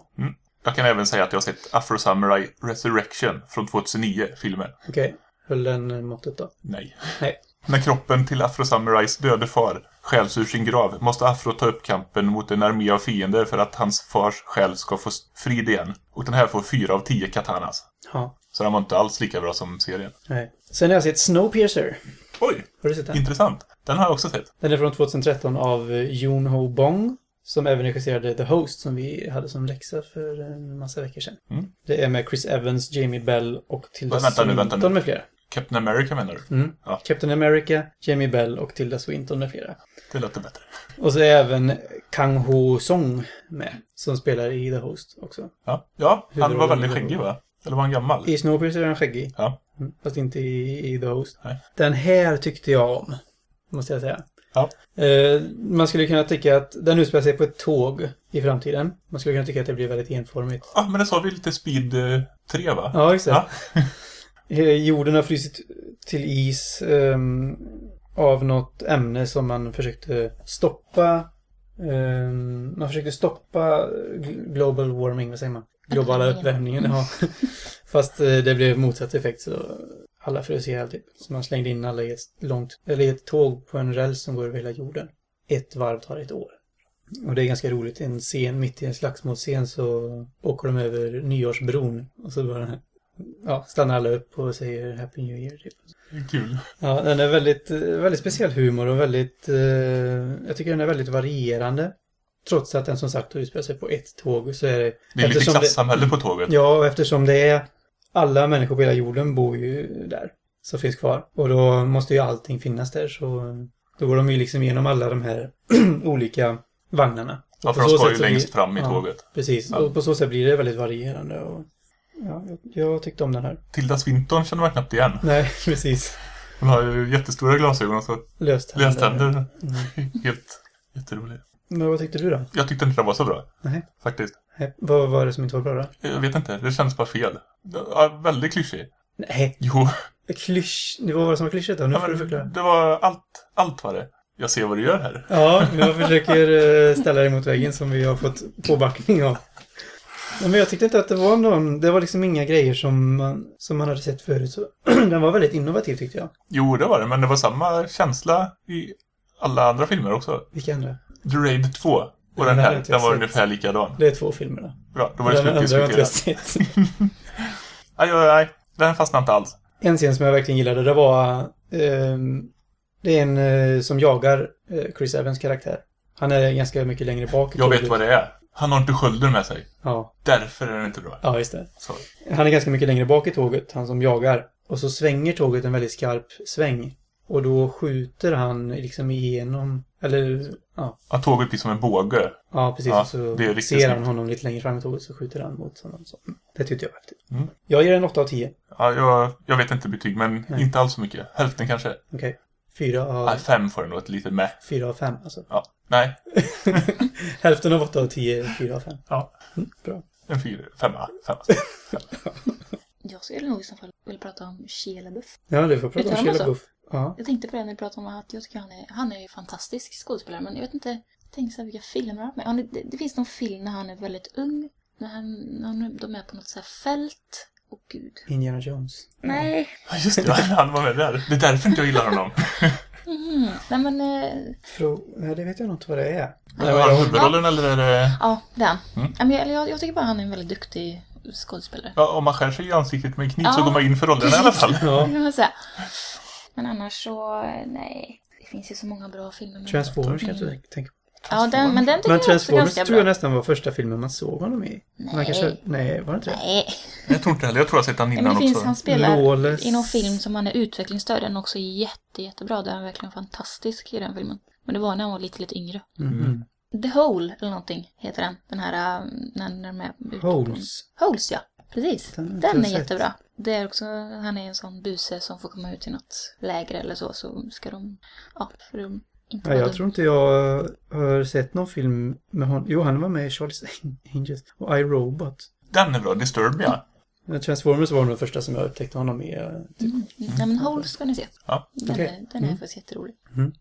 Jag kan även säga att jag har sett Afro Samurai Resurrection från 2009, filmen. Okej. Höll den eh, måttet då? Nej. Nej. När kroppen till Afro Samurais döde far stjäls ur sin grav måste Afro ta upp kampen mot en armé av fiender för att hans fars själ ska få frid igen. Och den här får fyra av tio katanas. Ja. Så den var inte alls lika bra som serien. Nej. Sen har jag sett Snowpiercer. Oj, Har du sett den? intressant. Den har jag också sett. Den är från 2013 av Yoon Ho Bong. Som även regisserade The Host som vi hade som läxa för en massa veckor sedan. Mm. Det är med Chris Evans, Jamie Bell och Tilda. Swinton med flera. Captain America menar du? Mm. Ja. Captain America, Jamie Bell och Tilda Swinton med flera. Det låter bättre. Och så är även Kang Ho Song med. Som spelar i The Host också. Ja, ja han var väldigt skäggig va? Eller var han gammal? I Snowpiercer är han skäggig. Ja. Mm, Fast inte i, i The Host. Nej. Den här tyckte jag om. Måste jag säga. Ja. Eh, man skulle kunna tycka att den utspelar sig på ett tåg i framtiden. Man skulle kunna tycka att det blir väldigt enformigt. Ja, men det sa vi lite Speed eh, 3 va? Ja, exakt. Ja. *laughs* Eh, Jorden har frysit till is ehm, av något ämne som man försökte stoppa. Ehm, man försökte stoppa gl- global warming, vad säger man? Globala Uppvärmningen. uppvärmningen, ja. *laughs* Fast eh, det blev motsatt effekt så alla frös ihjäl typ. Så man slängde in alla i ett långt, eller i ett tåg på en räls som går över hela jorden. Ett varv tar ett år. Och det är ganska roligt. En scen, mitt i en slagsmålscen så åker de över Nyårsbron. Och så bara, ja, stannar alla upp och säger Happy New Year typ. Kul. Ja, den är väldigt, eh, väldigt speciell humor och väldigt, eh, jag tycker den är väldigt varierande. Trots att den som sagt utspelar sig på ett tåg så är det... Det är lite klassamhälle på tåget. Ja, och eftersom det är alla människor på hela jorden bor ju där. Som finns kvar. Och då måste ju allting finnas där så då går de ju liksom igenom alla de här *clears throat* olika vagnarna. Ja, för de så ska ju längst fram i ja, tåget. Precis, Ja. och på så sätt blir det väldigt varierande. Och, ja, jag, jag tyckte om den här. Tilda Swinton känner man knappt igen. Nej, *laughs* precis. Hon har ju jättestora glasögon och så Löständer. löständer. Mm. Helt jätterolig. Men vad tyckte du då? Jag tyckte inte den var så bra. Nej. Faktiskt. Nej, Vad var det som inte var bra då? Jag vet inte, det känns bara fel. Ja, väldigt klyschig. Nej, Jo, klysch... Det var vad som var klyschigt då? Nu ja, får du förklara. det var allt, allt var det. Jag ser vad du gör här. Ja, jag försöker eh, ställa dig mot väggen som vi har fått påbackning av. Men jag tyckte inte att det var någon... Det var liksom inga grejer som man, som man hade sett förut. Så *clears throat* den var väldigt innovativ tyckte jag. Jo, det var det, men det var samma känsla i alla andra filmer också. Vilka andra? The Raid 2 och Den den här, den var sett. ungefär likadan. Det är två filmer då. Bra, då var det slutdiskuterat. Nej, nej, den fastnade inte alls. En scen som jag verkligen gillade, det var... ehm, det är en eh, som jagar eh, Chris Evans karaktär. Han är ganska mycket längre bak. Jag vet vad det är. Han har inte skölden med sig. Ja, Därför är den inte bra. ja, just det. Så. Han är ganska mycket längre bak i tåget, han som jagar. Och så svänger tåget en väldigt skarp sväng. Och då skjuter han liksom igenom, eller ja, Att tåget blir som en båge. ja precis. Ja, och så ser han honom lite längre fram i tåget så skjuter han mot honom. Så. mm, Det tyckte jag var häftigt. Mm. Jag ger en 8 av 10. Ja, jag, jag vet inte betyg, men Nej. inte alls så mycket. Hälften kanske. Okej. 4 av, Nej, fem får den nog ett litet med. 4 av 5 alltså. Ja. Nej, *laughs* Hälften av 8 av 10 är 4 av 5. Ja. Mm, bra. en fyra, femma, femma. *laughs* Jag skulle nog i så fall vilja prata om Shia LaBeouf. Ja, du får prata om Shia? LaBeouf. Ja. Jag tänkte på det när vi pratade om att jag tycker han är, han är ju fantastisk skådespelare, men jag vet inte, jag tänkte så här, vilka filmer han har med. Är, det, det finns någon film när han är väldigt ung, när, han, när han, de är på något så här fält. Åh gud. Indiana Jones. Nej. Ja, just det. *laughs* Han var med där. Det är därför inte jag gillar honom. *laughs* Mm. Nej men, eh, Fro... Nej, det vet jag nog inte vad det är. Har han huvudrollen eller är det... ja, det är han. Mm. Ja, men jag, jag, jag tycker bara han är en väldigt duktig skådespelare. Ja, om man skär sig i ansiktet med en kniv så Ja. går man in för rollen i alla fall. *laughs* Ja. Det kan man säga. Men annars så, nej. Det finns ju så många bra filmer. med- Transformers kanske du tänker på. Ja, den, men den tycker Men jag också är Transformers ganska tror jag bra. nästan var första filmen man såg honom i. Man Nej. kanske... Nej, var det inte det? Nej. Jag tror inte heller. Jag tror jag har sett han innan det finns, också. han spelar Lawless. i någon film som han är utvecklingsstörd. Den är också jätte, jättebra. Där är verkligen fantastisk i den filmen. Men det var när han var lite, lite yngre. Mhm. The Hole eller någonting heter den. Den här, äh, när när de är ute Holes. Holes ja, precis. Den Den, är sett. jättebra. Det är också, han är en sån buse som får komma ut till något läger eller så. Så ska de, ja, för de inte Ja, jag dum. tror inte jag har sett någon film med honom. Jo, han var med i Charles *laughs* Angels och I, Robot. Den är bra. Disturbed, ja. Transformers var nog den första som jag upptäckte honom med. Typ. Mm. Nej men Holes ska ni se. Ja. Den, Okej. är, den är Mm. faktiskt jätterolig.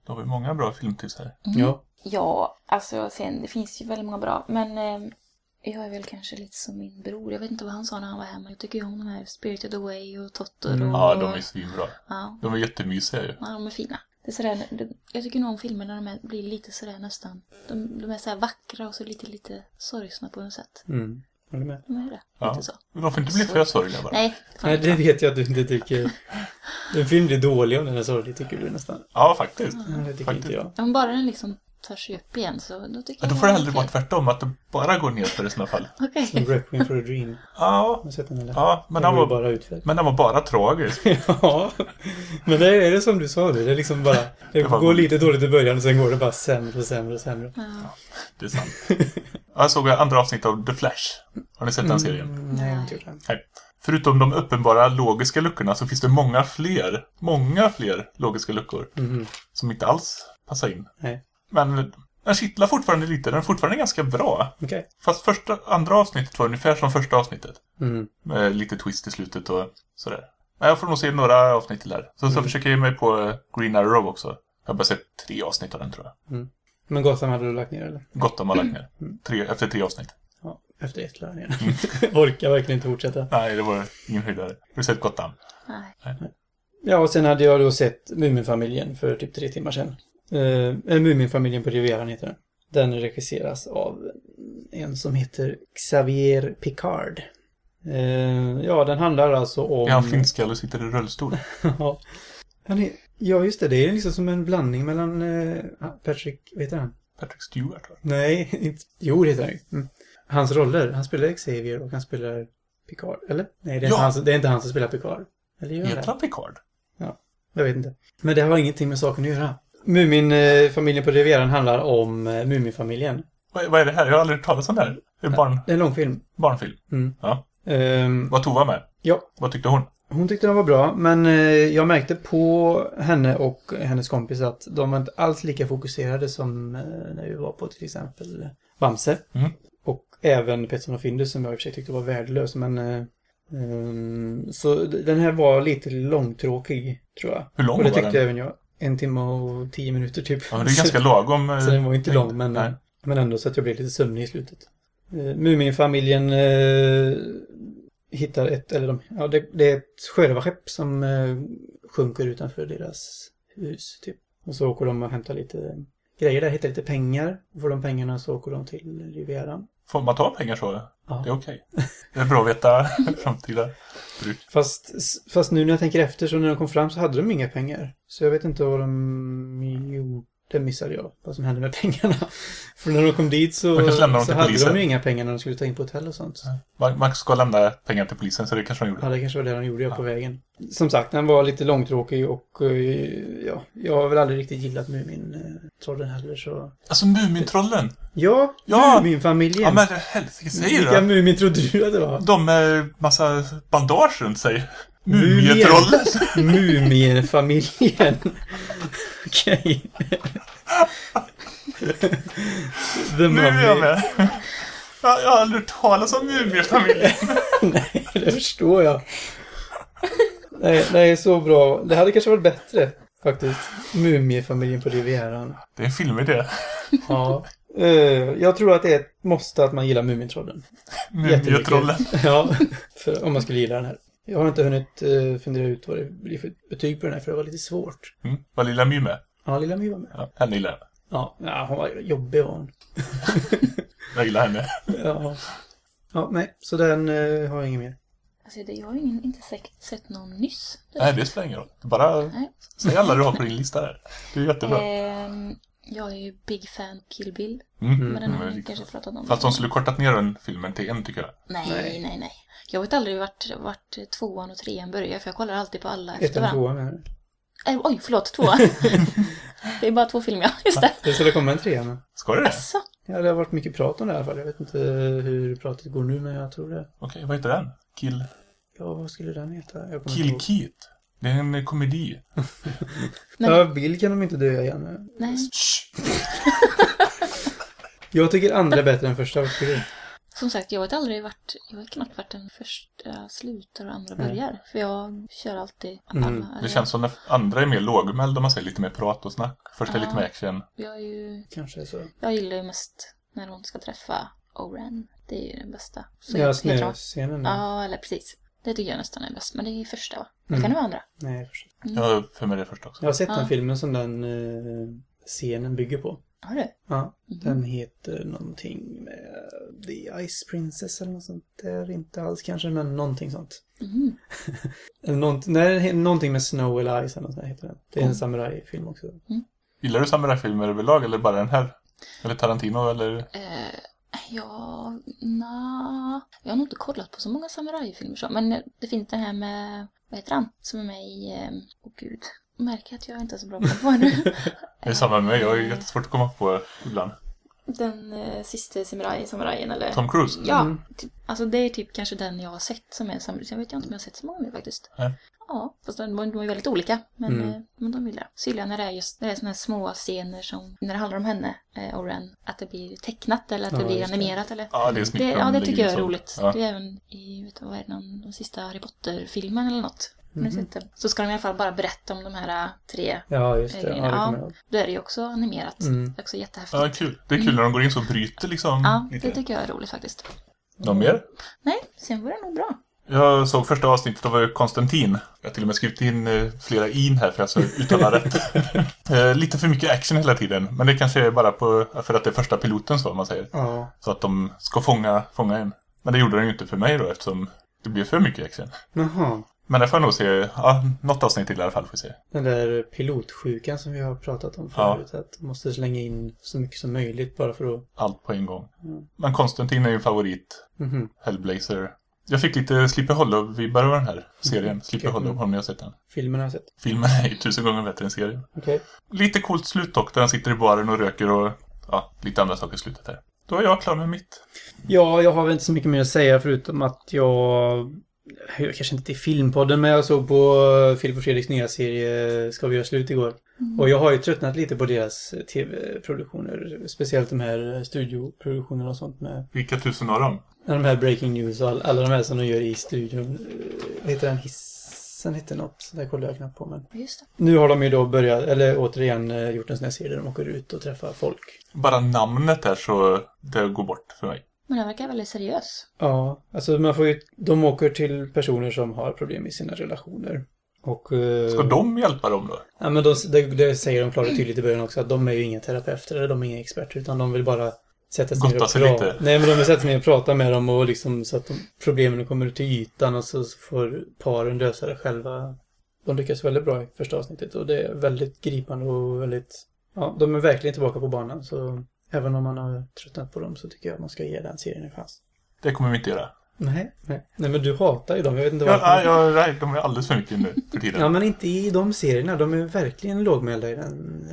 Då har vi många bra filmtips här. Ja. Ja, alltså sen det finns ju väldigt många bra. Men eh, jag är väl kanske lite som min bror. Jag vet inte vad han sa när han var hemma. Jag tycker ju om de här Spirited Away och Totter och... Mm. Ja, de är svinbra. Ja, De är jättemysiga ju. ja, de är fina. Det är sådär, det, jag tycker nog om filmer när de är, blir lite sådär nästan... De, de är sådär vackra och så lite, lite sorgsna på något sätt. Mm. Med. De är det. Ja. Lite så. De får inte bli för sorgliga bara. Nej, fan Nej, inte det vet jag att du inte tycker. *laughs* En film blir dålig om den är sorglig, tycker du nästan. Ja, faktiskt. Ja, det tycker Faktiskt. inte jag. Om bara den liksom tar sig upp igen så då tycker Ja, jag då får det hellre vara tvärtom, att det bara går ner för i sådana fall. *laughs* Okej. Som Requiem for a Dream. Ja, ja men den var, bara utför. men den var bara tragisk. *laughs* Ja, men det är det som du sa nu. Det är liksom bara... *laughs* Det var går lite dåligt i början och sen går det bara sämre och sämre och sämre. Ja. Det är sant. Jag såg andra avsnitt av The Flash. Har ni sett den serien? Mm, nej, jag har inte gjort det. Nej. Förutom de uppenbara logiska luckorna så finns det många fler, många fler logiska luckor Mhm. som inte alls passar in. Nej, Men den kittlar fortfarande lite, den är fortfarande ganska bra. okej. Fast första, andra avsnittet var ungefär som första avsnittet. Mm. Med lite twist i slutet och sådär. Men jag får nog se några avsnitt till här. Så, så försöker jag ge mig på eh, Green Arrow också. Jag har bara sett tre avsnitt av den tror jag. Men Gotham hade du lagt ner eller? Gotham har lagt ner. Tre, efter tre avsnitt. Ja, efter ett la jag ner. *laughs* Orkar verkligen inte fortsätta. Nej, det var ingen höjdare. Har du sett Gotham? Nej. Ja, och sen hade jag då sett Muminfamiljen för typ tre timmar sedan. Eh, Muminfamiljen på Rivieran heter den. Den regisseras av en som heter Xavier Picard. Eh, ja, den handlar alltså om... Är han flintskall och sitter i rullstol? *laughs* ja. Han är... ja, just det. Det är liksom som en blandning mellan eh, Patrick... Vad heter han? Patrick Stewart va? Nej, *laughs* inte... Jo, det heter han ju. Mm. Hans roller. Han spelar Xavier och han spelar Picard. Eller? Nej, det är, Ja. inte, han, det är inte han som spelar Picard. Eller gör Heter han Picard? Jag vet inte. Men det har ingenting med saken att göra. Mumin-familjen på Rivieran handlar om eh, Muminfamiljen. Vad, vad är det här? Jag har aldrig hört talas om det här. Det är en barn, Det är en långfilm. barnfilm. Mm. Ja. Ehm, Var Tova med? ja, Vad tyckte hon? hon tyckte den var bra, men eh, jag märkte på henne och hennes kompis att de var inte alls lika fokuserade som eh, när vi var på till exempel Bamse. Mm. Och även Petson och Findus som jag i och för sig tyckte var värdelös, men... Eh, ehm, så den här var lite långtråkig, tror jag. Hur lång och det var tyckte den? även jag. En timme och tio minuter typ. Ja, men det är ganska lagom. eh, Så den var inte lång, men, Nej. men ändå så att jag blev lite sömnig i slutet. Eh, Muminfamiljen eh, hittar ett, eller de, ja, det, det är ett sjörövarskepp som eh, sjunker utanför deras hus, typ. Och så åker de och hämtar lite grejer där, hittar lite pengar. Och får de pengarna så åker de till Rivieran. Får man ta pengar så? Ja. Det är okej. Det är bra att veta *laughs* framtida bruk. Fast, fast nu när jag tänker efter så när de kom fram så hade de inga pengar. Så jag vet inte vad de gjorde. Det missade jag, vad som hände med *laughs* pengarna. För när de kom dit så, så hade polisen. de ju inga pengar när de skulle ta in på hotell och sånt. Man, man ska lämna pengar till polisen, så det kanske de gjorde. Ja, det kanske var det de gjorde jag på vägen. Som sagt, den var lite långtråkig och eh, ja, jag har väl aldrig riktigt gillat Mumin-trollen heller så... Alltså Mumintrollen! Ja, Ja! Muminfamiljen! Ja men helsike, säger Vilka du? Mumin trodde du att det var? De med massa bandage runt sig. Mumien. Mumietrollen! Muminfamiljen. Okej. The Nu är jag med. Jag jag har aldrig hört talas om Mumiefamiljen. *laughs* Nej, det förstår jag. Nej, är så bra. Det hade kanske varit bättre, faktiskt. Mumiefamiljen på Rivieran. Det är en filmidé. Ja. Eh, jag tror att det är ett måste att man gillar Mumintrollen. Mumietrollen. Ja, för, om man skulle gilla den här. Jag har inte hunnit uh, fundera ut vad det blir för betyg på den här, för det var lite svårt. Mm. Var Lilla My med? Ja, lilla My var med. Ja, henne gillar jag. Ja, ja hon var jobbig var hon. *laughs* Jag gillar henne. Ja. Ja, nej, så den eh, har jag ingen mer. Alltså, det, jag har ju ingen, inte sett, sett någon nyss. Nej, det spelar ingen roll. Bara Nej. säg alla du har på din lista där. Det är jättebra. Ehm, Jag är ju big fan Kill Bill. Mm. Men den har Mm. vi kanske pratat om. Fast de skulle kortat ner den filmen till en tycker jag. Nej, Nej. nej, nej. Jag vet aldrig vart, vart tvåan och trean börjar för jag kollar alltid på alla efter Ettan, varandra. tvåan menar du? Eh, oj, förlåt, tvåan. *laughs* det är bara två filmer, ja. Just det. Det skulle komma en trea nu. Ska det det? Asså? Ja, det har varit mycket prat om det i alla fall. Jag vet inte hur pratet går nu, men jag tror det. Okej, vad heter den? Kill... Ja, vad skulle den heta? Kill. Keith. Det är en komedi. *laughs* Men- Ja, Bill kan de inte dö igen. Nej. *laughs* Jag tycker andra är bättre än första. Vad tycker du? Som sagt, jag vet aldrig vart, jag vet knappt vart den första slutar och andra Nej. börjar. För jag kör alltid Mm. alla. Det känns som den andra är mer lågmäld om man säger lite mer prat och snack. Första är Ja. lite mer action. Jag är ju, Kanske så. jag gillar ju mest när hon ska träffa Oren. Det är ju den bästa. Så Ja, snöscenen. Ja, eller precis. Det tycker jag nästan är bäst. Men det är ju första va? Mm. Det kan det vara andra. Nej, första. Jag har för mig det första också. Jag har sett Ja. den filmen som den eh, scenen bygger på. Har du? Ja, Mhm. den heter någonting med The Ice Princess eller något sånt där. Inte alls kanske, men någonting sånt. Mhm. *laughs* Eller nånt, nej, någonting med Snow eller Ice eller något sånt heter den. Det är en Mm. samurajfilm också. Gillar du samurajfilmer överlag eller bara den här? Eller Tarantino eller? Eh, ja, na, Jag har nog inte kollat på så många samurajfilmer så. Men det finns den här med, vad heter han? Som är med i, eh, åh gud. Märker att jag inte är så bra på det nu. *laughs* Det är samma med mig. Jag har ju jättesvårt att komma på ibland. Den eh, sista samuraj, samurajen eller? Tom Cruise? Ja, Mm. typ, alltså det är typ kanske den jag har sett som är samuraj. Sen vet jag inte om jag har sett så många mer faktiskt. Nej. Ja, fast de, de är väldigt olika. Men, Mm. eh, men de gillar jag. Så gillar jag när det är just det är såna här små scener som, när det handlar om henne, eh, Oren, att det blir tecknat eller att det Ja, blir just det. animerat eller Ja, det är det, snyggt. ja, det De tycker jag är roligt. Ja. Det är även i, vet du, vad är det, någon, de sista Harry Potter-filmen eller något. Mm. Mhm. Inte. Så ska de i alla fall bara berätta om de här äh, tre. Ja, just det. Ja, det Ja. Då är det ju också animerat. Mm. Det är också jättehäftigt. Ja, kul. Det är kul när de går in så och bryter liksom. Ja, lite. det tycker jag är roligt faktiskt. Någon mer? Nej, sen var det nog bra. Jag såg första avsnittet av Konstantin. Jag har till och med skrivit in eh, flera in här för att jag ska uttala *laughs* rätt. Eh, Lite för mycket action hela tiden. Men det kanske är bara på, för att det är första piloten så, man säger. Ja. Så att de ska fånga, fånga en. Men det gjorde den ju inte för mig då eftersom det blev för mycket action. Jaha. Men det får jag nog se, ja, något avsnitt till i alla fall får vi se. Den där pilotsjukan som vi har pratat om Ja. förut. Att man måste slänga in så mycket som möjligt bara för att... Allt på en gång. Mm. Men Konstantin är ju favorit. Mhm. Hellblazer. Jag fick lite Sleepy Hollow-vibbar av den här serien. Sleepy Okej. Hollow, har ni har sett den? Filmen har jag sett. Filmen är ju tusen gånger bättre än serien. Okej. Lite coolt slut dock, där han sitter i baren och röker och ja, lite andra saker i slutet där. Då är jag klar med mitt. Ja, jag har väl inte så mycket mer att säga förutom att jag... Jag kanske inte till Filmpodden, men jag såg på Filip och Fredriks nya serie Ska vi göra slut igår. Och jag har ju tröttnat lite på deras tv-produktioner. Speciellt de här studioproduktionerna och sånt med Vilka tusen av dem? de här Breaking News och all, alla de här som de gör i studion. Eh, heter den? Hissen hette något. Det kollar jag knappt på. Men Just det. nu har de ju då börjat, eller återigen eh, gjort en sån här serie där de åker ut och träffar folk. Bara namnet där så det går bort för mig. Men den verkar väldigt seriös. Ja, alltså man får ju, de åker till personer som har problem i sina relationer. Och... eh, Ska de hjälpa dem då? Ja, men de, det, det säger de klart och tydligt i början också, att de är ju inga terapeuter eller de är inga experter, utan de vill bara sätta sig ner och sig prata. lite. Nej, men de sätta sig ner och prata med dem och liksom så att de, problemen kommer till ytan och så får paren lösa det själva. De lyckas väldigt bra i första avsnittet och det är väldigt gripande och väldigt... Ja, de är verkligen tillbaka på banan, så även om man har tröttnat på dem så tycker jag att man ska ge den serien en chans. Det kommer vi inte göra. Nej, nej. Nej, men du hatar ju dem. Jag vet inte Ja, varför. nej, ja, nej, de är alldeles för mycket nu för tiden. Ja, men inte i de serierna. De är verkligen lågmälda i den.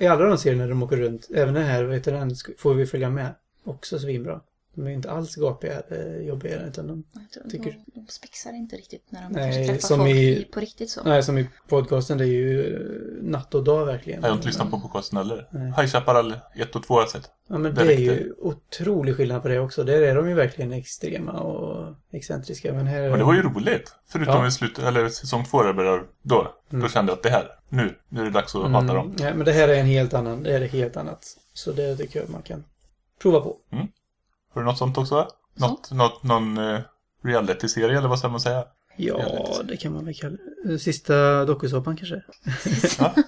I alla de serierna de åker runt. Även den här, vad heter den, får vi följa med. Också svinbra. De är inte alls gapiga, eh, jobbiga, utan de... Tror Tycker- de, de spexar inte riktigt när de Nej, träffar som folk i- på riktigt så. Nej, som i podcasten, det är ju eh, natt och dag verkligen. Jag har inte lyssnat på podcasten heller. High Chaparral 1 och 2 har jag sett. Ja, men det det är ju otrolig skillnad på det också. Där är de ju verkligen extrema och excentriska. Men här är Men det var ju roligt. Förutom Ja. i slutet, eller säsong 2 där börjar då. Då Mm. kände jag att det här, nu, nu är det dags att Mm, hata dem. Nej, men det här är en helt annan, det här är helt annat. Så det tycker jag man kan prova på. Har du något sånt också? Något, något, någon uh, reality-serie eller vad ska man säga? Ja, det kan man väl kalla det. Sista dokusåpan kanske. Ja, *laughs*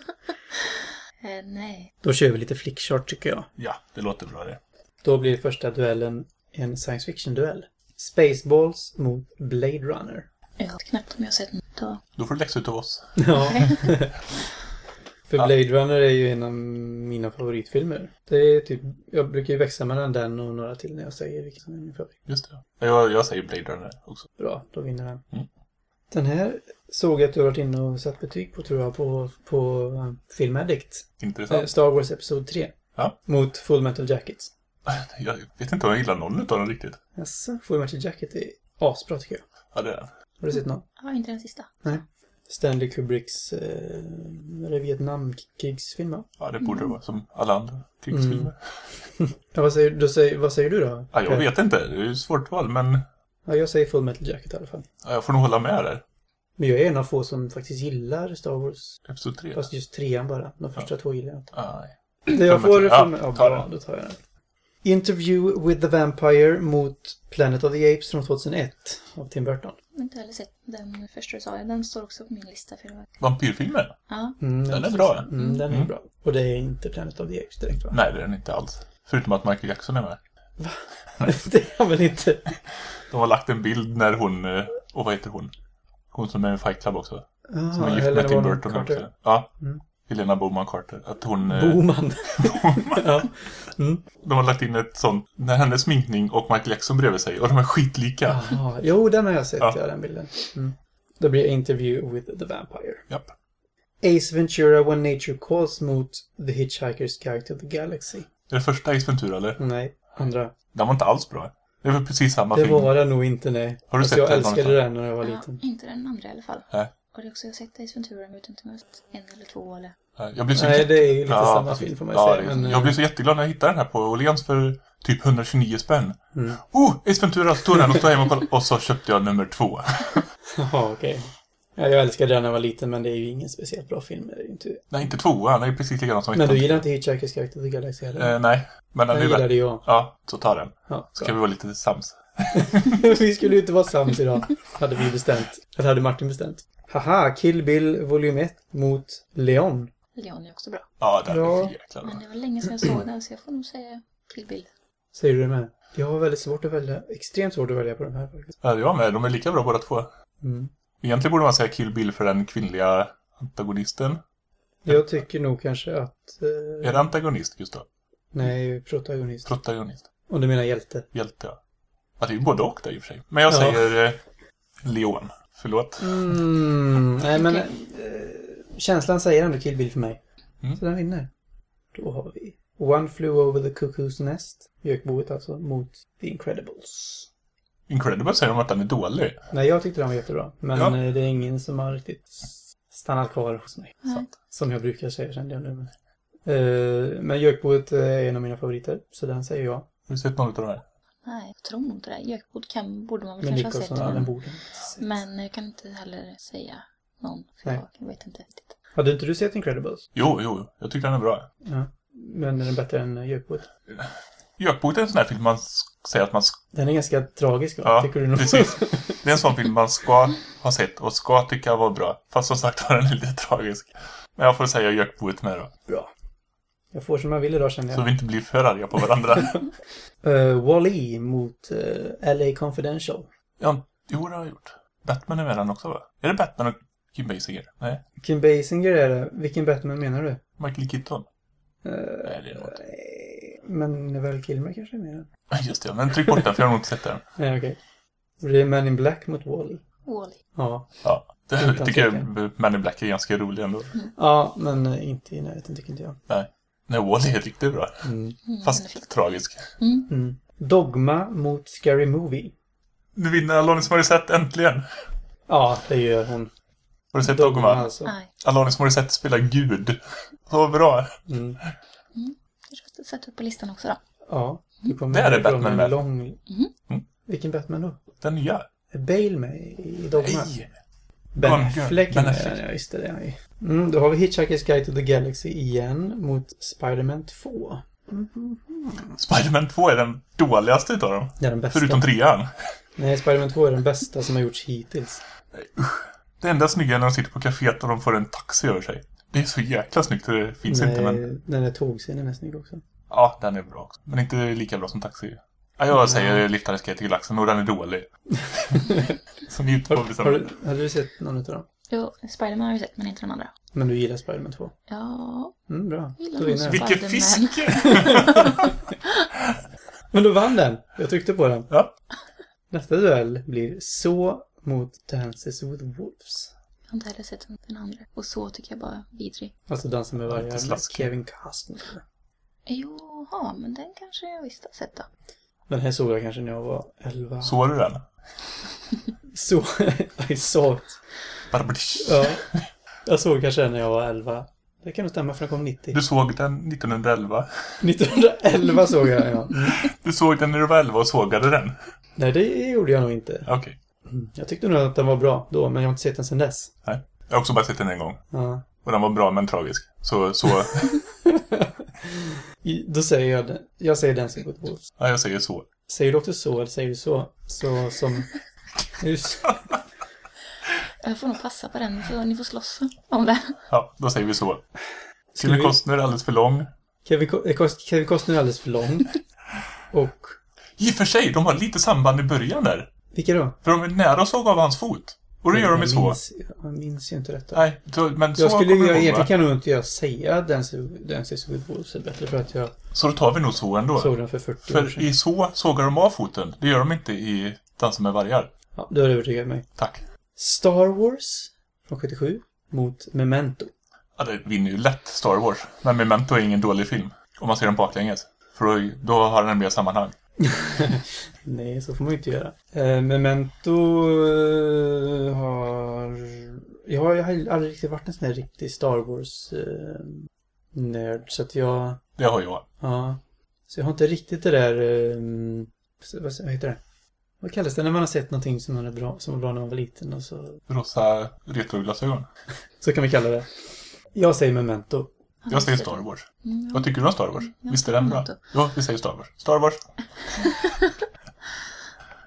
Eh, nej. Då kör vi lite flickchart tycker jag. ja det låter bra det. Då blir första duellen en science fiction-duell. Spaceballs mot Blade Runner. Jag vet knappt om jag har sett något. då. Då får du läxa ut av oss. Ja. *laughs* *laughs* För Ja. Blade Runner är ju en av mina favoritfilmer. Det är typ, jag brukar ju växla mellan den och några till när jag säger vilken som är min favorit. Just det. Jag, jag säger Blade Runner också. Bra, då vinner den. Mm. Den här såg jag att du har varit inne och satt betyg på tror jag på, på uh, Film Addict. Eh, Intressant. Star Wars Episod 3. Ja. Mot Full Metal Jacket. *laughs* Jag vet inte om jag gillar någon av dem riktigt. Jaså, Full Metal Jacket är asbra tycker jag. Ja, det är den. Har du sett någon? Ja, inte den sista. Stanley Kubricks eh, Vietnamkrigsfilm? Ja, det borde det vara. Som alla andra krigsfilmer. Ja, vad, säger, säger, vad säger du då? Ja, jag vet inte. Det är ju svårt val, men Ja, jag säger Full Metal Jacket i alla fall. ja, jag får nog hålla med där. Men jag är en av få som faktiskt gillar Star Wars. Episod 3. Fast just trean bara. De första två gillar jag inte. Ah, nej. Jag får... Ja, ja, ja, bra, då tar jag den. Interview with the Vampire mot Planet of the Apes från 2001 av Tim Burton. Jag har inte heller sett den första du sa. Den står också på min lista. För. Vampyrfilmen? Ja, Mm, Den är bra. Mm, den är Mm. bra. Och det är inte Planet of the Apes direkt va? Nej, det är den inte alls. Förutom att Michael Jackson är med. *laughs* det är han väl inte? De har lagt en bild när hon, eh, och vad heter hon? Hon som är med i Fight Club också. Som Jaha, är gift med Tim Burton också. Ja. Mm. Helena Boman Carter. Att hon... eh, Boman. *laughs* ja. Mm. De har lagt in ett sånt, när hennes sminkning och Michael Jackson bredvid sig. Och de är skitlika. Jaha, jo den har jag sett, Ja. ja, den bilden. Mm. Då blir det Interview with the Vampire. Japp. Ace Ventura When Nature Calls mot The Hitchhiker's Guide to the Galaxy. Är det första Ace Ventura eller? Nej, andra. Den var inte alls bra. Det var precis samma Det film. var det nog inte, nej. Har du Fast sett jag den älskade någonstans? den när jag var ja liten. inte den andra i alla fall. Nej. Och det är också, jag har sett Ace Ventura, men jag vet inte om jag har sett en eller två eller... Nej, Jag blir så Nej, det är ju lite Ja, samma precis. film får man ja, säga. det är- Men, Jag eh, blev så jätteglad när jag hittade den här på Åhléns för typ 129 spänn. Mm. Oh, Ace Ventura! Så tog den och stod hem och kollade. Och så köpte jag nummer två. *laughs* Jaha, okej. Ja, jag älskade den när jag var liten, men det är ju ingen speciellt bra film. Det är inte... Nej, inte tvåan. Den är precis likadan som Men du gillar inte Hitchhiker's Guide to the Galaxy heller? Eh, nej, men den den gillade jag. Ja, så ta den. Ja, Så kan vi vara lite sams. *laughs* vi skulle ju inte vara sams idag, hade vi bestämt. Eller hade Martin bestämt. Haha, Kill Bill volym 1 mot Leon. Leon är också bra. Ja, den är för jäkla bra. Men det var länge sedan jag såg den, så jag får nog säga Kill Bill. Säger du det med? Jag har väldigt svårt att välja, extremt svårt att välja på de här faktiskt. Ja, jag med. De är lika bra båda två. Mm. Egentligen borde man säga Kill Bill för den kvinnliga antagonisten. Jag tycker nog kanske att... Eh, Är det antagonist just då? nej, protagonist. Protagonist. Om du menar hjälte. Hjälte, ja. Ja, det är ju både och där i och för sig. Men jag Ja. säger eh, Leon. Förlåt. Mm, nej men... Eh, känslan säger ändå Kill Bill för mig. Mm. Så den vinner. Då har vi One Flew Over the Cuckoo's Nest. Gökboet alltså, mot The Incredibles. Incredible säger de att den är dålig. Nej, jag tyckte den var jättebra. Men Ja. eh, det är ingen som har riktigt stannat kvar hos mig. Nej. Som jag brukar säga kände jag nu. Eh, men Gökboet är en av mina favoriter, så den säger jag. Har du sett någon av de här? Nej, jag tror inte det. Gökbod kan, borde man väl Men kanske ha sett. Den Men, borde. men jag kan inte heller säga någon. För Nej. jag vet inte riktigt. Hade inte du sett Incredibles? Jo, jo, jag tycker den är bra. Ja. Men är den bättre än Gökboet? Gökboet är en sån här film man säger att man... Den är ganska tragisk va? Ja, Tycker du nog? precis. *laughs* Det är en sån film man ska ha sett och ska tycka var bra. Fast som sagt var den är lite tragisk. Men jag får säga Gökboet med då. Bra. Jag får som jag vill idag känner Så jag. vi inte blir för arga på varandra. Uh, *laughs* Wall-E mot eh, LA Confidential. ja, jo, det har jag gjort. Batman är med den också va? Är det Batman och Kim Basinger? Nej, Kim Basinger är det. Vilken Batman menar du? Michael Keaton. Eh, Nej, det är inte. men väl Kilmer kanske är med den? Just det, men tryck bort den för jag har nog inte sett den. *laughs* Nej, okej. Det är Man in Black mot Wall-E. Wall-E. Ja. Ja, det tycker jag. Man in Black är ganska rolig ändå. Ja, men inte i närheten tycker inte jag. Nej. Nej, Wall är riktigt bra. Mm. Mm, Fast fin. tragisk. Mm. Mm. Dogma mot Scary Movie. Nu vinner Alanis Morissette äntligen. Ja, det gör hon. Har du sett Dogma? alltså. Nej, Alanis Morissette spelar Gud. Så bra. Mm. kanske ska sätta upp på listan också då. Ja, du kommer Där är ifrån Batman med. lång... Mm. Vilken Batman då? Den nya. Är Bale med i Dogma? Nej. Ben Affleck Ben Affleck. ja just det. det är. Mm, då har vi Hitchhiker's Guide to the Galaxy igen mot Spider-Man 2. Spider-Man 2 är den dåligaste utav dem. Det är den bästa. Förutom trean. Nej, Spider-Man 2 är den bästa som har gjorts hittills. Det enda snygga är när de sitter på kaféet och de får en taxi över sig. Det är så jäkla snyggt det finns inte men... Nej, den där tågscenen är snygg också. Ja, den är bra också. Men inte lika bra som taxi. Ja, jag säger Liftarens till Galaxen och den är dålig. *laughs* så ni får Har, bestämma. har du, hade du sett någon av dem? Jo, Spiderman har jag sett, men inte den andra. Men du gillar Spiderman 2? Ja, Mm, bra. Jag gillar Då vinner jag. Vilken fisk! *laughs* Men då vann den. Jag tryckte på den. Ja. Nästa duell blir så mot Dances with Wolves. Jag har inte heller sett den andra. Och så tycker jag bara är vidrig. Alltså Dansen med vargar med. Kevin Costner. Jaha, men den kanske jag visst har sett då. Den här såg jag kanske när jag var 11. Såg du den? *laughs* Så, *laughs* I saw it. Barbish. Ja. Jag såg kanske den när jag var 11. Det kan nog stämma för den kom 90. Du såg den 1911. 1911 såg jag den, ja. Mm. Du såg den när du var 11 och sågade den. Nej, det gjorde jag nog inte. Okej. Jag tyckte nog att den var bra då, men jag har inte sett den sedan dess. Nej. Jag har också bara sett den en gång. Ja. Och den var bra men tragisk. Så, så, *laughs* Då säger jag den. Jag säger Dancing with Wolves. ja, jag säger så. Säger du också så, eller säger du så? Så som... Jag får nog passa på den, för ni får slåss om det. Ja, då säger vi så. Skulle Kevin vi- Costner är alldeles för lång. Kevin, eh, Kevin Costner är alldeles för lång. Och... I och för sig, de har lite samband i början där. Vilka då? För de är nära att såga av hans fot. Och det gör de jag i minns, Jag minns ju inte detta. Nej, så, men så Jag skulle jag ihåg, egentligen kan nog inte jag säga Dances with Wolves är bättre för att jag Så då tar vi nog så ändå. såg den för 40 år För sedan. i så sågar de av foten. Det gör de inte i Dansa med vargar. Ja, du har övertygat mig. Tack. Star Wars från 77 mot Memento. Ja, det vinner ju lätt Star Wars. Men Memento är ingen dålig film. Om man ser den baklänges. För då, då har den mer sammanhang. *laughs* Nej, så får man ju inte göra. Eh, Memento eh, har... Jag har, jag har aldrig riktigt varit en sån här riktig Star Wars-nörd. så att jag... Det har jag. Ja. Så jag har inte riktigt det där... Eh, vad, vad heter det? Vad kallas det när man har sett någonting som, man är bra, som var bra när man var liten och så... Rosa retroglasögon. *laughs* Så kan vi kalla det. Jag säger Memento. Jag säger Star Wars. Mm, Vad tycker du om Star Wars? jag Visst är den bra? Memento. Jo, vi säger Star Wars. Star Wars. *laughs*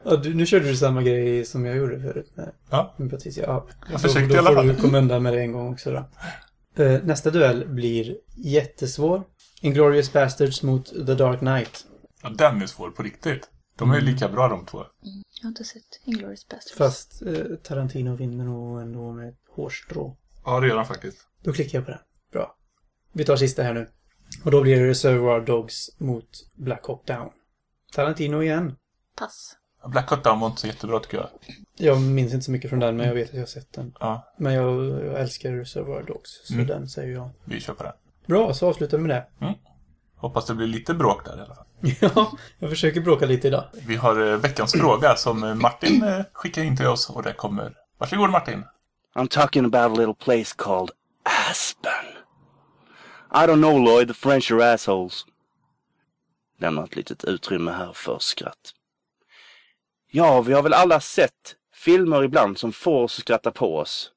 Ja, du, nu körde du samma grej som jag gjorde förut med, Ja. med Patricia. Ja, Jag försökte då, i alla Då fall. får du komma undan med det en gång också då. Eh, nästa duell blir jättesvår. Inglourious Bastards mot The Dark Knight. Ja, den är svår på riktigt. De är ju lika bra de två. Jag har inte sett Inglourious Basterds. Fast eh, Tarantino vinner nog ändå med ett hårstrå. Ja, det gör de faktiskt. Då klickar jag på den. Bra. Vi tar sista här nu. Och då blir det Reservoir Dogs mot Black Hawk Down. Tarantino igen. Pass. Black Hawk Down var inte så jättebra tycker jag. Jag minns inte så mycket från den, men jag vet att jag har sett den. Ja, Men jag, jag älskar Reservoir Dogs, så Mm. den säger jag. vi kör på den. Bra, så avslutar vi med det. Hoppas det blir lite bråk där i alla fall. *laughs* Ja, jag försöker bråka lite idag. Vi har eh, veckans fråga som eh, Martin eh, skickar in till oss och det kommer... Varsågod Martin. I'm talking about a little place called Aspen. I don't know Lloyd, the French are assholes. Lämnar ett litet utrymme här för skratt. Ja, vi har väl alla sett filmer ibland som får oss att skratta på oss.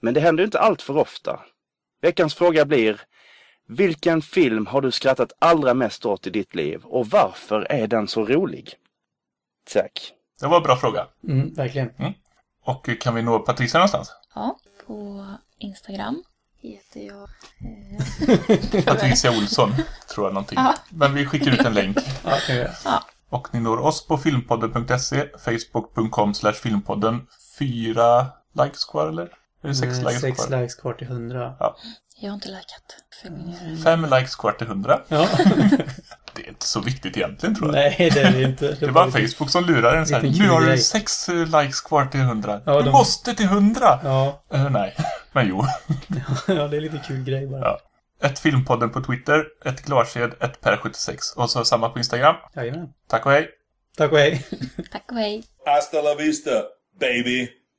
Men det händer inte allt för ofta. Veckans fråga blir Vilken film har du skrattat allra mest åt i ditt liv och varför är den så rolig? Tack. Det var en bra fråga. Mm, verkligen. Och eh, kan vi nå Patricia någonstans? Ja, på Instagram heter jag... Eh, *laughs* Patricia Olsson, tror jag någonting. Ja. Men vi skickar ut en länk. *laughs* Ja, göra. ja, Och ni når oss på filmpodden.se, facebook.com slash filmpodden. Fyra likes kvar eller? Är det sex Eh, likes Sex kvar? likes kvar till hundra. jag har inte likat. Följ ner. Fem likes kvar till hundra. Ja. *laughs* Det är inte så viktigt egentligen tror jag. Nej, det är det inte. *laughs* Det är bara Facebook som lurar en så här. Nu har du grej." sex eh, likes kvar till hundra. Ja, du de- måste till hundra! Ja, Eh, nej, *laughs* men jo. *laughs* ja, det är lite kul grej bara. Ja. Ett Filmpodden på Twitter, ett Glarsed, ett Per76 och så samma på Instagram. Jajamän. Tack och hej! Tack och hej. Tack och hej. Hasta la vista, baby.